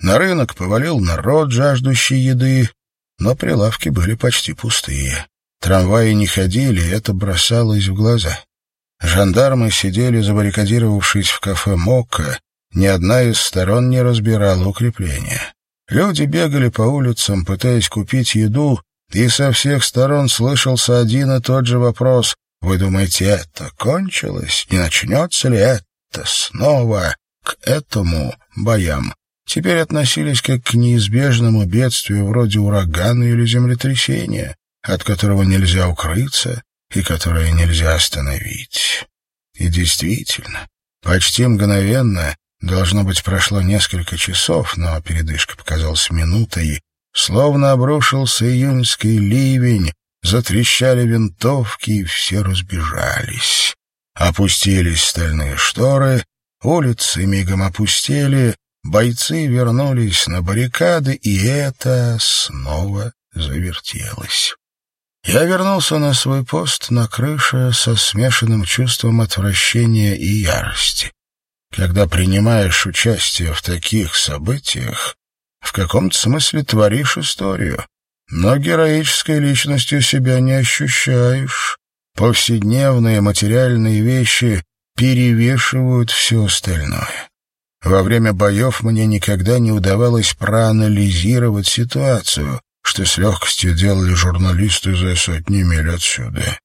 на рынок повалил народ, жаждущий еды, но прилавки были почти пустые. Трамваи не ходили, это бросалось в глаза. Жандармы сидели, забаррикадировавшись в кафе «Мокко», ни одна из сторон не разбирала укрепления. Люди бегали по улицам, пытаясь купить еду, и со всех сторон слышался один и тот же вопрос. «Вы думаете, это кончилось? Не начнется ли это снова?» К этому боям теперь относились как к неизбежному бедствию вроде урагана или землетрясения, от которого нельзя укрыться и которое нельзя остановить. И действительно, почти мгновенно, должно быть, прошло несколько часов, но передышка показалась минутой, словно обрушился июньский ливень, затрещали винтовки, и все разбежались. Опустились стальные шторы, улицы мигом опустели, бойцы вернулись на баррикады, и это снова завертелось. Я вернулся на свой пост на крыше со смешанным чувством отвращения и ярости. Когда принимаешь участие в таких событиях, в каком-то смысле творишь историю, но героической личностью себя не ощущаешь. Повседневные материальные вещи перевешивают все остальное. Во время боев мне никогда не удавалось проанализировать ситуацию, что с легкостью делали журналисты за сотни миль отсюда.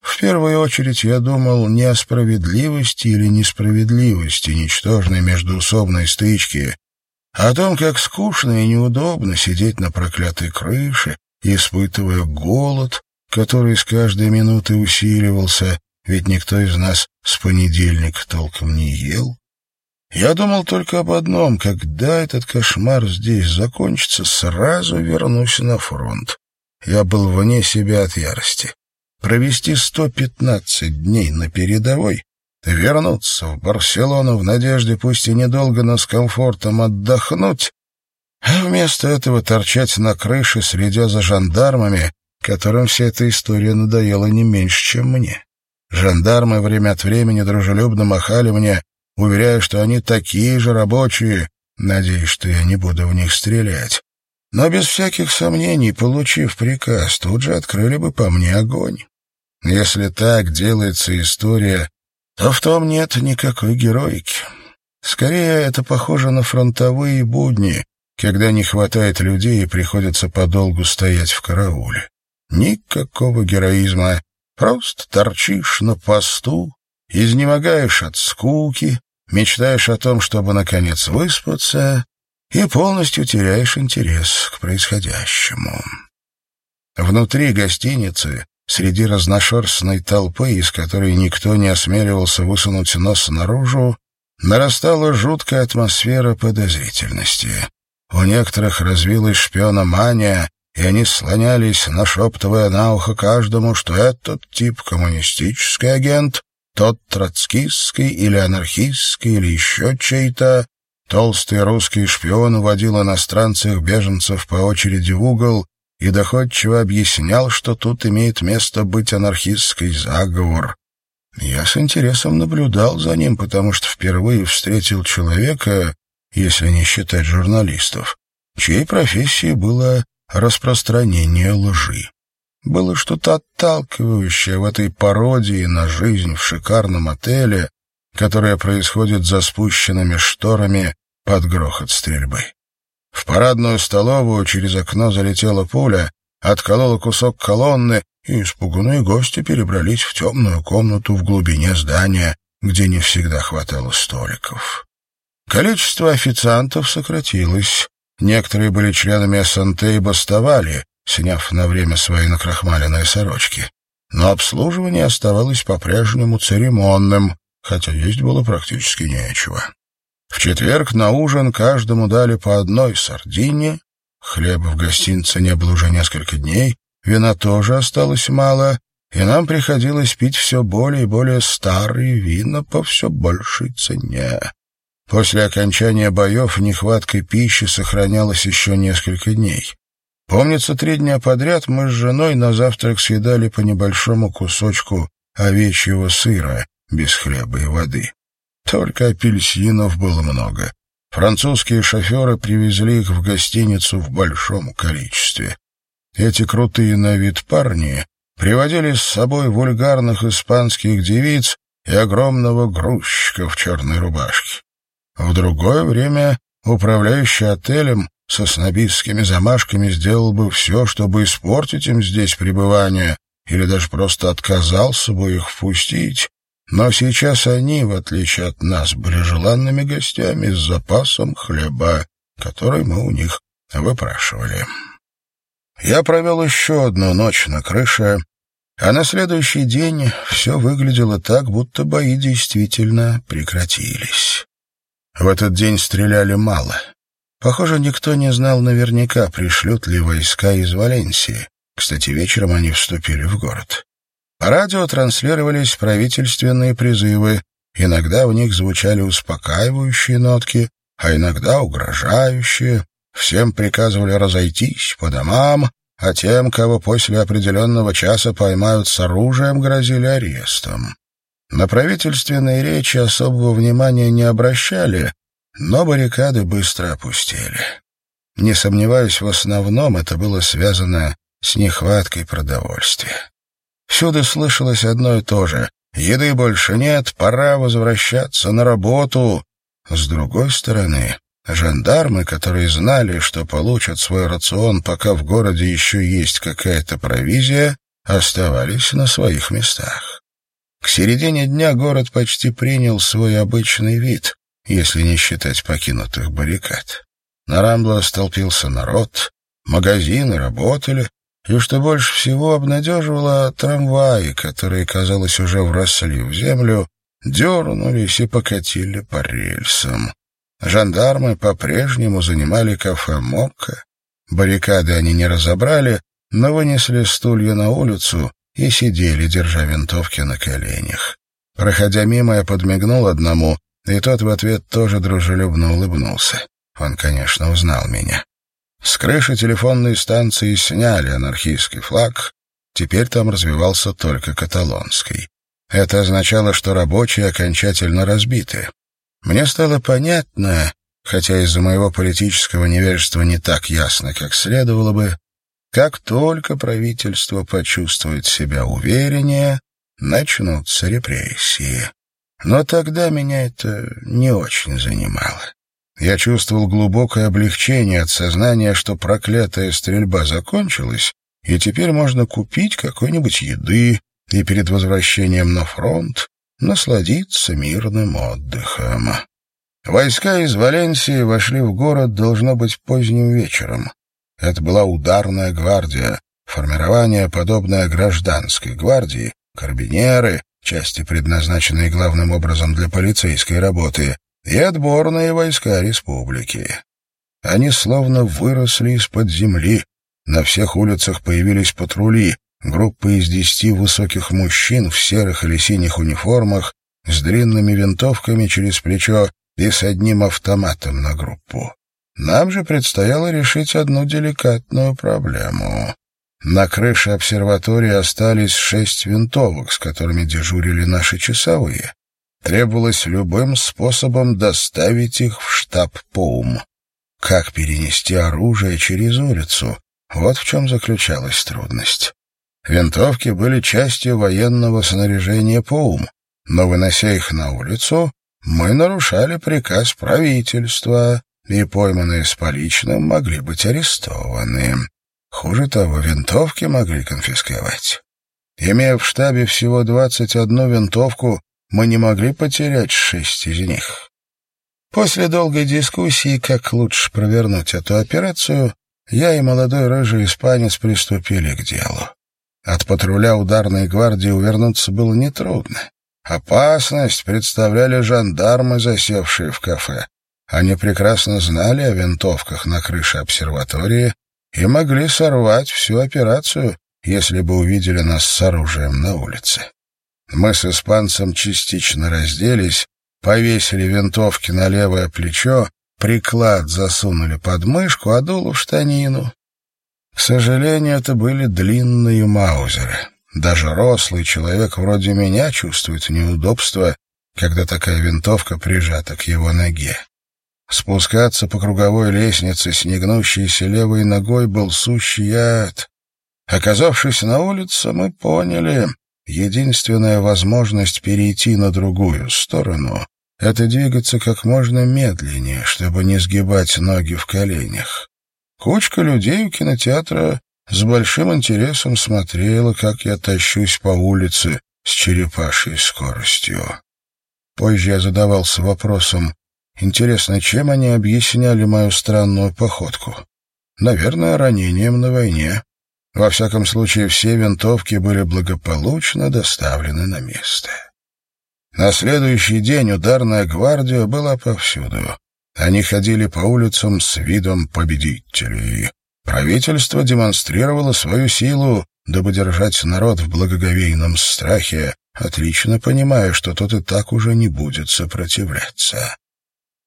В первую очередь я думал не о справедливости или несправедливости ничтожной междуусобной стычки, а о том, как скучно и неудобно сидеть на проклятой крыше, испытывая голод, который с каждой минуты усиливался, ведь никто из нас с понедельника толком не ел. Я думал только об одном. Когда этот кошмар здесь закончится, сразу вернусь на фронт. Я был вне себя от ярости. Провести 115 дней на передовой, вернуться в Барселону в надежде, пусть и недолго, но с комфортом отдохнуть, а вместо этого торчать на крыше, следя за жандармами, которым вся эта история надоела не меньше, чем мне. Жандармы время от времени дружелюбно махали мне, уверяя, что они такие же рабочие, надеюсь, что я не буду в них стрелять. Но без всяких сомнений, получив приказ, тут же открыли бы по мне огонь. Если так делается история, то в том нет никакой героики. Скорее, это похоже на фронтовые будни, когда не хватает людей и приходится подолгу стоять в карауле. Никакого героизма, просто торчишь на посту, изнемогаешь от скуки, мечтаешь о том, чтобы, наконец, выспаться, и полностью теряешь интерес к происходящему. Внутри гостиницы, среди разношерстной толпы, из которой никто не осмеливался высунуть нос наружу, нарастала жуткая атмосфера подозрительности. У некоторых развилась шпиономания, и они слонялись, нашептывая на ухо каждому, что этот тип коммунистический агент, тот троцкистский или анархистский или еще чей-то. Толстый русский шпион уводил иностранцев-беженцев по очереди в угол и доходчиво объяснял, что тут имеет место быть анархистский заговор. Я с интересом наблюдал за ним, потому что впервые встретил человека, если не считать журналистов, чьей профессией было распространение лжи. Было что-то отталкивающее в этой пародии на жизнь в шикарном отеле, которая происходит за спущенными шторами под грохот стрельбы. В парадную столовую через окно залетела пуля, отколола кусок колонны, и испуганные гости перебрались в темную комнату в глубине здания, где не всегда хватало столиков. Количество официантов сократилось. Некоторые были членами СНТ и бастовали, сняв на время свои накрахмаленные сорочки. Но обслуживание оставалось по-прежнему церемонным, хотя есть было практически нечего. В четверг на ужин каждому дали по одной сардине, хлеба в гостинице не было уже несколько дней, вина тоже осталось мало, и нам приходилось пить все более и более старые вина по все большей цене. После окончания боев нехватка пищи сохранялась еще несколько дней. Помнится, три дня подряд мы с женой на завтрак съедали по небольшому кусочку овечьего сыра без хлеба и воды. Только апельсинов было много. Французские шоферы привезли их в гостиницу в большом количестве. Эти крутые на вид парни приводили с собой вульгарных испанских девиц и огромного грузчика в черной рубашке. В другое время управляющий отелем со снобистскими замашками сделал бы все, чтобы испортить им здесь пребывание, или даже просто отказался бы их впустить. Но сейчас они, в отличие от нас, были желанными гостями с запасом хлеба, который мы у них выпрашивали. Я провел еще одну ночь на крыше, а на следующий день все выглядело так, будто бои действительно прекратились. В этот день стреляли мало. Похоже, никто не знал наверняка, пришлют ли войска из Валенсии. Кстати, вечером они вступили в город. По радио транслировались правительственные призывы. Иногда в них звучали успокаивающие нотки, а иногда угрожающие. Всем приказывали разойтись по домам, а тем, кого после определенного часа поймают с оружием, грозили арестом. На правительственные речи особого внимания не обращали, но баррикады быстро опустили. Не сомневаюсь, в основном это было связано с нехваткой продовольствия. Всюду слышалось одно и то же. Еды больше нет, пора возвращаться на работу. С другой стороны, жандармы, которые знали, что получат свой рацион, пока в городе еще есть какая-то провизия, оставались на своих местах. К середине дня город почти принял свой обычный вид, если не считать покинутых баррикад. На Рамбло столпился народ, магазины работали, и, что больше всего обнадеживало, трамваи, которые, казалось, уже вросли в землю, дернулись и покатили по рельсам. Жандармы по-прежнему занимали кафе «Мокко». Баррикады они не разобрали, но вынесли стулья на улицу и сидели, держа винтовки на коленях. Проходя мимо, я подмигнул одному, и тот в ответ тоже дружелюбно улыбнулся. Он, конечно, узнал меня. С крыши телефонной станции сняли анархистский флаг, теперь там развивался только каталонский. Это означало, что рабочие окончательно разбиты. Мне стало понятно, хотя из-за моего политического невежества не так ясно, как следовало бы, как только правительство почувствует себя увереннее, начнутся репрессии. Но тогда меня это не очень занимало. Я чувствовал глубокое облегчение от сознания, что проклятая стрельба закончилась, и теперь можно купить какой-нибудь еды и перед возвращением на фронт насладиться мирным отдыхом. Войска из Валенсии вошли в город, должно быть, поздним вечером. Это была ударная гвардия, формирование, подобное гражданской гвардии, карбинеры, части, предназначенные главным образом для полицейской работы, и отборные войска республики. Они словно выросли из-под земли. На всех улицах появились патрули, группы из десяти высоких мужчин в серых или синих униформах с длинными винтовками через плечо и с одним автоматом на группу. Нам же предстояло решить одну деликатную проблему. На крыше обсерватории остались шесть винтовок, с которыми дежурили наши часовые. Требовалось любым способом доставить их в штаб ПОУМ. Как перенести оружие через улицу? Вот в чем заключалась трудность. Винтовки были частью военного снаряжения ПОУМ, но, вынося их на улицу, мы нарушали приказ правительства, и пойманные с поличным могли быть арестованы. Хуже того, винтовки могли конфисковать. Имея в штабе всего 21 винтовку, мы не могли потерять шесть из них. После долгой дискуссии, как лучше провернуть эту операцию, я и молодой рыжий испанец приступили к делу. От патруля ударной гвардии увернуться было нетрудно. Опасность представляли жандармы, засевшие в кафе. Они прекрасно знали о винтовках на крыше обсерватории и могли сорвать всю операцию, если бы увидели нас с оружием на улице. Мы с испанцем частично разделись, повесили винтовки на левое плечо, приклад засунули под мышку, а дуло в штанину. К сожалению, это были длинные маузеры. Даже рослый человек вроде меня чувствует неудобство, когда такая винтовка прижата к его ноге. Спускаться по круговой лестнице с негнущейся левой ногой был сущий ад. Оказавшись на улице, мы поняли, Единственная возможность перейти на другую сторону — это двигаться как можно медленнее, чтобы не сгибать ноги в коленях. Кучка людей у кинотеатра с большим интересом смотрела, как я тащусь по улице с черепашьей скоростью. Позже я задавался вопросом, интересно, чем они объясняли мою странную походку? Наверное, ранением на войне. Во всяком случае, все винтовки были благополучно доставлены на место. На следующий день ударная гвардия была повсюду. Они ходили по улицам с видом победителей. Правительство демонстрировало свою силу, дабы держать народ в благоговейном страхе, отлично понимая, что тот и так уже не будет сопротивляться.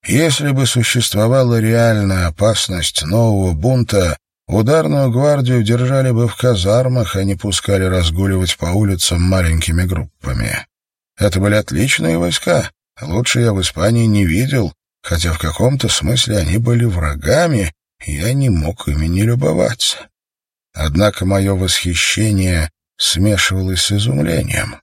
Если бы существовала реальная опасность нового бунта, Ударную гвардию держали бы в казармах, а не пускали разгуливать по улицам маленькими группами. Это были отличные войска. Лучше я в Испании не видел, хотя в каком-то смысле они были врагами, и я не мог ими не любоваться. Однако мое восхищение смешивалось с изумлением.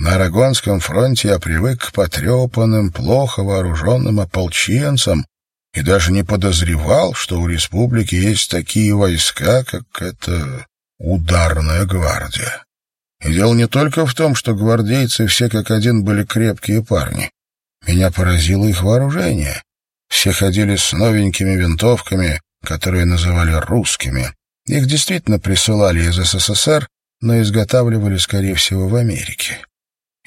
На Арагонском фронте я привык к потрепанным, плохо вооруженным ополченцам, и даже не подозревал, что у республики есть такие войска, как эта ударная гвардия. И дело не только в том, что гвардейцы все как один были крепкие парни. Меня поразило их вооружение. Все ходили с новенькими винтовками, которые называли русскими. Их действительно присылали из СССР, но изготавливали, скорее всего, в Америке.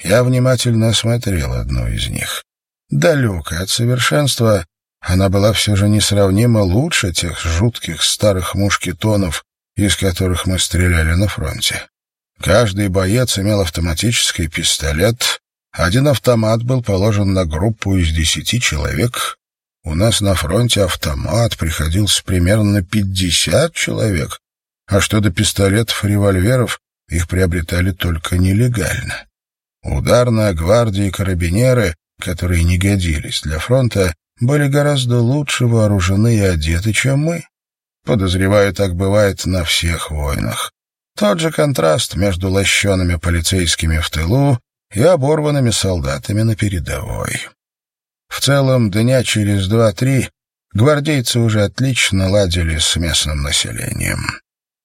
Я внимательно осмотрел одну из них. Далекая от совершенства, она была все же несравнимо лучше тех жутких старых мушкетонов, из которых мы стреляли на фронте. Каждый боец имел автоматический пистолет, один автомат был положен на группу из десяти человек. У нас на фронте автомат приходился примерно пятьдесят человек, а что до пистолетов и револьверов, их приобретали только нелегально. Ударная гвардия и карабинеры, которые не годились для фронта, были гораздо лучше вооружены и одеты, чем мы. Подозреваю, так бывает на всех войнах. Тот же контраст между лощеными полицейскими в тылу и оборванными солдатами на передовой. В целом, дня через два-три гвардейцы уже отлично ладили с местным населением.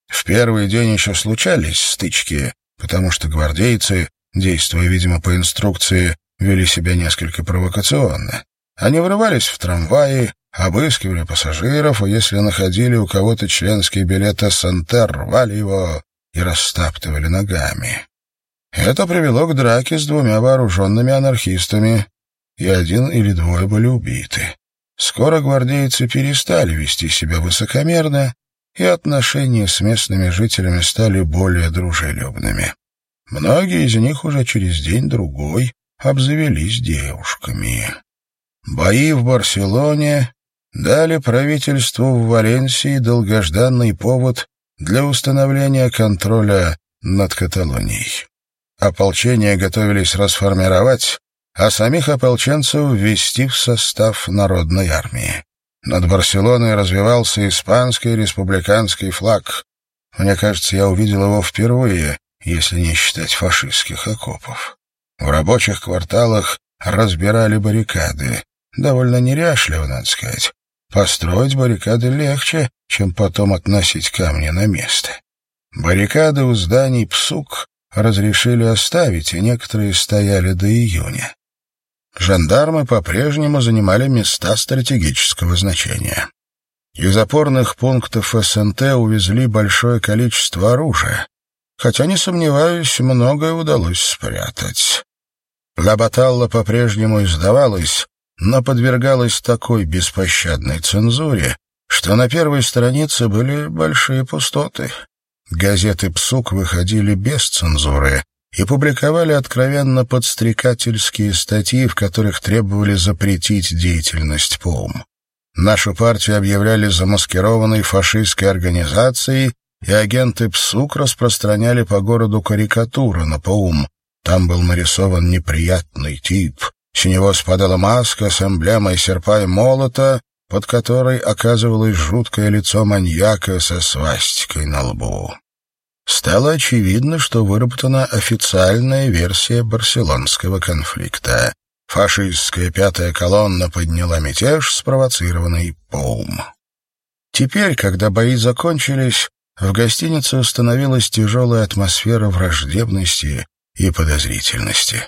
В первый день еще случались стычки, потому что гвардейцы, действуя, видимо, по инструкции, вели себя несколько провокационно. Они врывались в трамваи, обыскивали пассажиров, и если находили у кого-то членский билет СНТ, рвали его и растаптывали ногами. Это привело к драке с двумя вооруженными анархистами, и один или двое были убиты. Скоро гвардейцы перестали вести себя высокомерно, и отношения с местными жителями стали более дружелюбными. Многие из них уже через день-другой обзавелись девушками. Бои в Барселоне дали правительству в Валенсии долгожданный повод для установления контроля над Каталонией. Ополчение готовились расформировать, а самих ополченцев ввести в состав народной армии. Над Барселоной развивался испанский республиканский флаг. Мне кажется, я увидел его впервые, если не считать фашистских окопов. В рабочих кварталах разбирали баррикады. Довольно неряшливо, надо сказать. Построить баррикады легче, чем потом относить камни на место. Баррикады у зданий ПСУК разрешили оставить, и некоторые стояли до июня. Жандармы по-прежнему занимали места стратегического значения. Из опорных пунктов СНТ увезли большое количество оружия, хотя, не сомневаюсь, многое удалось спрятать. Ла Баталла по-прежнему издавалась, но подвергалась такой беспощадной цензуре, что на первой странице были большие пустоты. Газеты «Псук» выходили без цензуры и публиковали откровенно подстрекательские статьи, в которых требовали запретить деятельность ПОУМ. Нашу партию объявляли замаскированной фашистской организацией, и агенты ПСУК распространяли по городу карикатуры на ПОУМ. Там был нарисован неприятный тип, с него спадала маска с эмблемой серпа и молота, под которой оказывалось жуткое лицо маньяка со свастикой на лбу. стало очевидно, что выработана официальная версия барселонского конфликта. Фашистская пятая колонна подняла мятеж, спровоцированный Поум. Теперь, когда бои закончились, в гостинице установилась тяжелая атмосфера враждебности и подозрительности.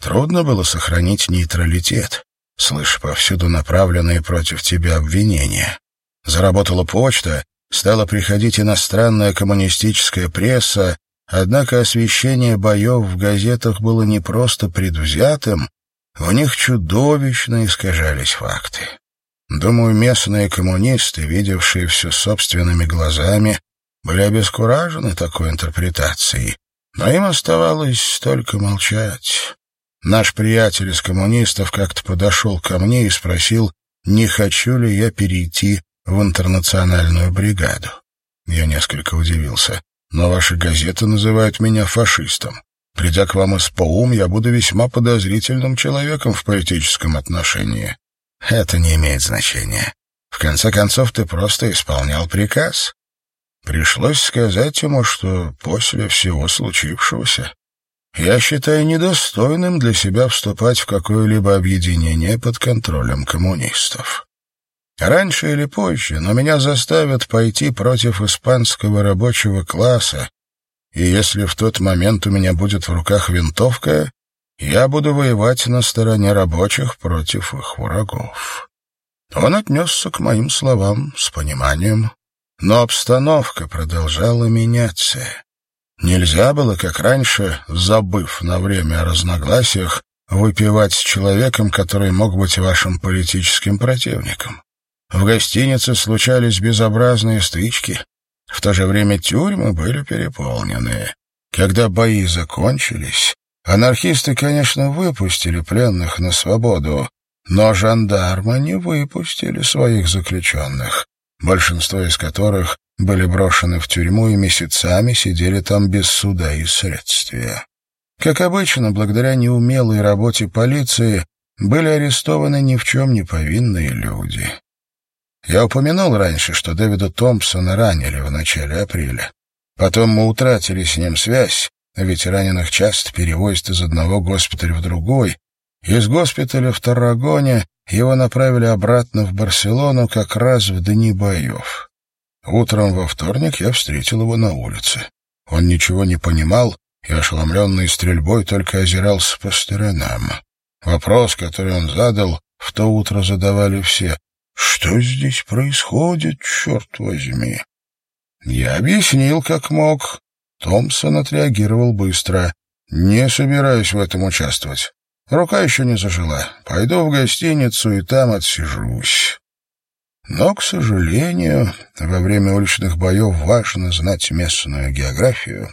Трудно было сохранить нейтралитет, слыша повсюду направленные против тебя обвинения. Заработала почта, стала приходить иностранная коммунистическая пресса, однако освещение боев в газетах было не просто предвзятым, в них чудовищно искажались факты. Думаю, местные коммунисты, видевшие все собственными глазами, были обескуражены такой интерпретацией, но им оставалось только молчать. Наш приятель из коммунистов как-то подошел ко мне и спросил, не хочу ли я перейти в интернациональную бригаду. Я несколько удивился. Но ваши газеты называют меня фашистом. Придя к вам из ПОУМ, я буду весьма подозрительным человеком в политическом отношении. Это не имеет значения. В конце концов, ты просто исполнял приказ. Пришлось сказать ему, что после всего случившегося я считаю недостойным для себя вступать в какое-либо объединение под контролем коммунистов. Раньше или позже, но меня заставят пойти против испанского рабочего класса, и если в тот момент у меня будет в руках винтовка, я буду воевать на стороне рабочих против их врагов. Он отнесся к моим словам с пониманием, но обстановка продолжала меняться. Нельзя было, как раньше, забыв на время о разногласиях, выпивать с человеком, который мог быть вашим политическим противником. В гостинице случались безобразные стычки. В то же время тюрьмы были переполнены. Когда бои закончились, анархисты, конечно, выпустили пленных на свободу, но жандармы не выпустили своих заключенных, большинство из которых были брошены в тюрьму и месяцами сидели там без суда и следствия. Как обычно, благодаря неумелой работе полиции, были арестованы ни в чем не повинные люди. Я упомянул раньше, что Дэвида Томпсона ранили в начале апреля. Потом мы утратили с ним связь, ведь раненых часто перевозят из одного госпиталя в другой. Из госпиталя в Таррагоне его направили обратно в Барселону как раз в дни боев. Утром во вторник я встретил его на улице. Он ничего не понимал и, ошеломленный стрельбой, только озирался по сторонам. Вопрос, который он задал, в то утро задавали все. «Что здесь происходит, черт возьми?» Я объяснил, как мог. Томпсон отреагировал быстро. «Не собираюсь в этом участвовать. Рука еще не зажила. Пойду в гостиницу и там отсижусь». Но, к сожалению, во время уличных боев важно знать местную географию.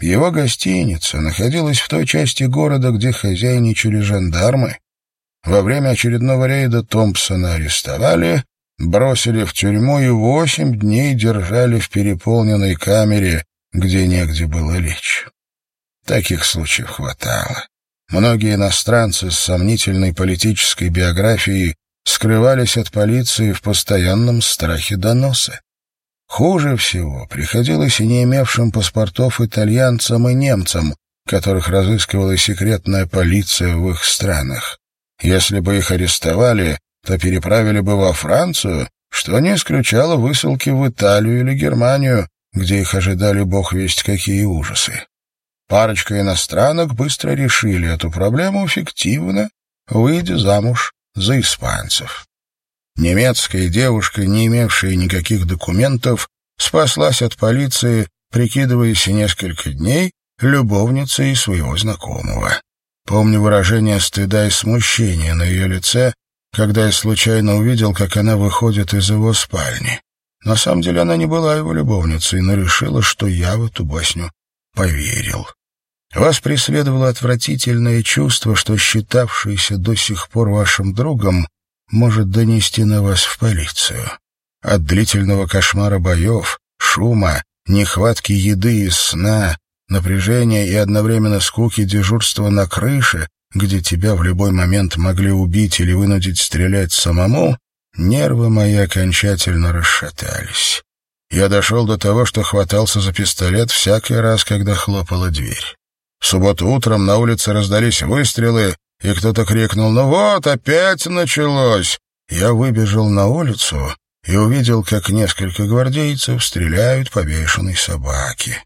Его гостиница находилась в той части города, где хозяйничали жандармы. Во время очередного рейда Томпсона арестовали, бросили в тюрьму и восемь дней держали в переполненной камере, где негде было лечь. Таких случаев хватало. Многие иностранцы с сомнительной политической биографией скрывались от полиции в постоянном страхе доноса. Хуже всего приходилось и не имевшим паспортов итальянцам и немцам, которых разыскивала секретная полиция в их странах. Если бы их арестовали, то переправили бы во Францию, что не исключало высылки в Италию или Германию, где их ожидали бог весть какие ужасы. Парочка иностранок быстро решили эту проблему фиктивно, выйдя замуж за испанцев. Немецкая девушка, не имевшая никаких документов, спаслась от полиции, прикидываясь несколько дней любовницей своего знакомого. Помню выражение стыда и смущения на ее лице, когда я случайно увидел, как она выходит из его спальни. На самом деле она не была его любовницей, но решила, что я в эту басню поверил. Вас преследовало отвратительное чувство, что считавшийся до сих пор вашим другом может донести на вас в полицию. От длительного кошмара боев, шума, нехватки еды и сна, напряжения и одновременно скуки дежурства на крыше, где тебя в любой момент могли убить или вынудить стрелять самому, нервы мои окончательно расшатались. Я дошел до того, что хватался за пистолет всякий раз, когда хлопала дверь. В субботу утром на улице раздались выстрелы, и кто-то крикнул «Ну вот, опять началось!» Я выбежал на улицу и увидел, как несколько гвардейцев стреляют по бешеной собаке.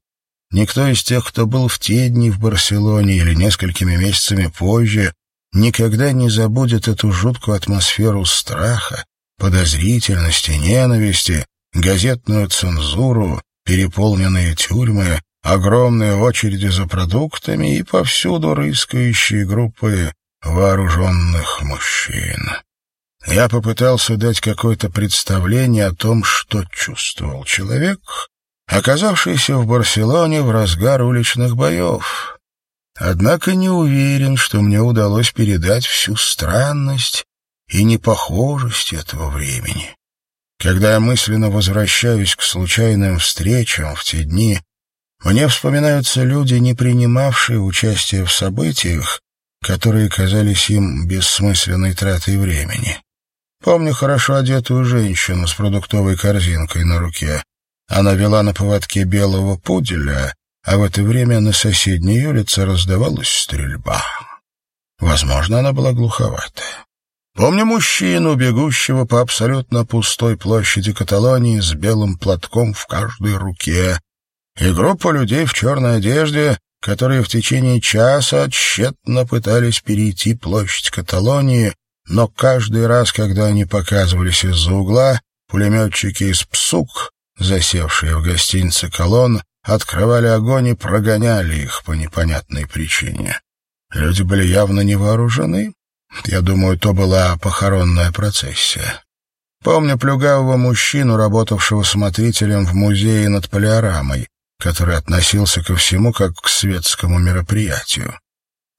Никто из тех, кто был в те дни в Барселоне или несколькими месяцами позже, никогда не забудет эту жуткую атмосферу страха, подозрительности, ненависти, газетную цензуру, переполненные тюрьмы, огромные очереди за продуктами и повсюду рыскающие группы вооруженных мужчин. Я попытался дать какое-то представление о том, что чувствовал человек, оказавшийся в Барселоне в разгар уличных боев. Однако не уверен, что мне удалось передать всю странность и непохожесть этого времени. Когда я мысленно возвращаюсь к случайным встречам в те дни, мне вспоминаются люди, не принимавшие участие в событиях, которые казались им бессмысленной тратой времени. Помню хорошо одетую женщину с продуктовой корзинкой на руке. Она вела на поводке белого пуделя, а в это время на соседней улице раздавалась стрельба. Возможно, она была глуховата. Помню мужчину, бегущего по абсолютно пустой площади Каталонии с белым платком в каждой руке, и группу людей в черной одежде, которые в течение часа тщетно пытались перейти площадь Каталонии, но каждый раз, когда они показывались из-за угла, пулеметчики из ПСУК, засевшие в гостинице «Колонн», открывали огонь и прогоняли их по непонятной причине. Люди были явно не вооружены. Я думаю, то была похоронная процессия. Помню плюгавого мужчину, работавшего смотрителем в музее над Полиорамой, который относился ко всему как к светскому мероприятию.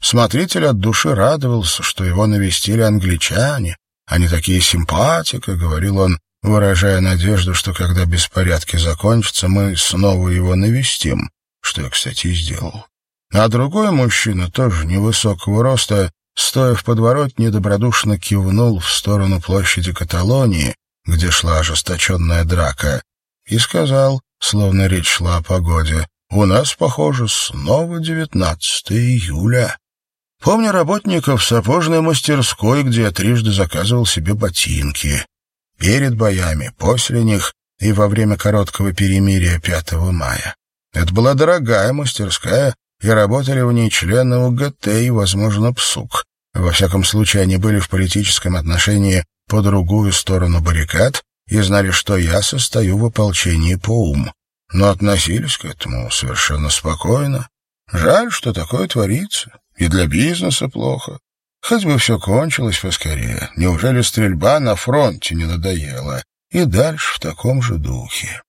Смотритель от души радовался, что его навестили англичане. Они такие симпатики, — говорил он, выражая надежду, что когда беспорядки закончатся, мы снова его навестим, что я, кстати, и сделал. А другой мужчина, тоже невысокого роста, стоя в подворотне, добродушно кивнул в сторону площади Каталонии, где шла ожесточенная драка, и сказал, словно речь шла о погоде, «У нас, похоже, снова 19 июля». Помню работников сапожной мастерской, где я трижды заказывал себе ботинки. Перед боями, после них и во время короткого перемирия 5 мая. Это была дорогая мастерская, и работали в ней члены УГТ и, возможно, ПСУК. Во всяком случае, они были в политическом отношении по другую сторону баррикад и знали, что я состою в ополчении по ум. Но относились к этому совершенно спокойно. Жаль, что такое творится. И для бизнеса плохо. Хоть бы все кончилось поскорее. Неужели стрельба на фронте не надоела? И дальше в таком же духе.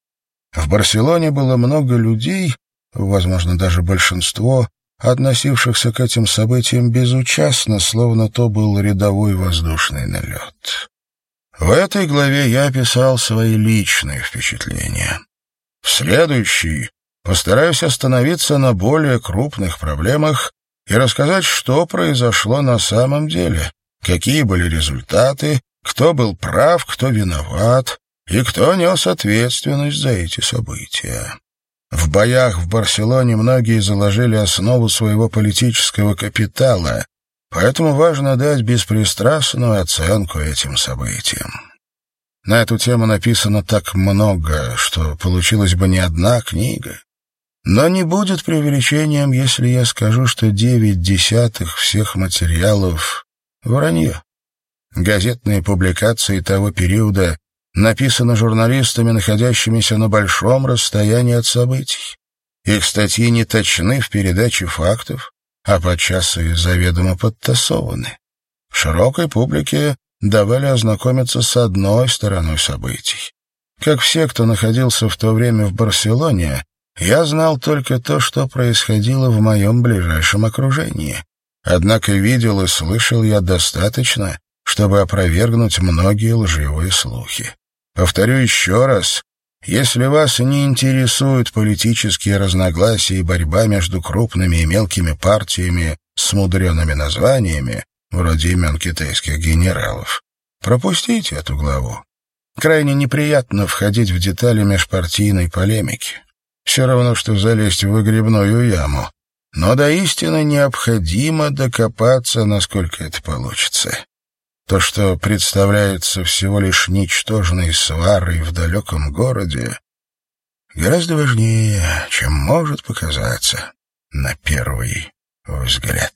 В Барселоне было много людей, возможно, даже большинство, относившихся к этим событиям безучастно, словно то был рядовой воздушный налет. В этой главе я описал свои личные впечатления. В следующей постараюсь остановиться на более крупных проблемах и рассказать, что произошло на самом деле, какие были результаты, кто был прав, кто виноват и кто нес ответственность за эти события. В боях в Барселоне многие заложили основу своего политического капитала, поэтому важно дать беспристрастную оценку этим событиям. На эту тему написано так много, что получилась бы не одна книга. Но не будет преувеличением, если я скажу, что девять десятых всех материалов — вранье. Газетные публикации того периода написаны журналистами, находящимися на большом расстоянии от событий. Их статьи не точны в передаче фактов, а подчас и заведомо подтасованы. Широкой публике давали ознакомиться с одной стороной событий. Как все, кто находился в то время в Барселоне, я знал только то, что происходило в моем ближайшем окружении. Однако видел и слышал я достаточно, чтобы опровергнуть многие лживые слухи. Повторю еще раз, если вас не интересуют политические разногласия и борьба между крупными и мелкими партиями с мудреными названиями, вроде имен китайских генералов, пропустите эту главу. Крайне неприятно входить в детали межпартийной полемики. Все равно, что залезть в выгребную яму. Но до истины необходимо докопаться, насколько это получится. То, что представляется всего лишь ничтожной сварой в далеком городе, гораздо важнее, чем может показаться на первый взгляд.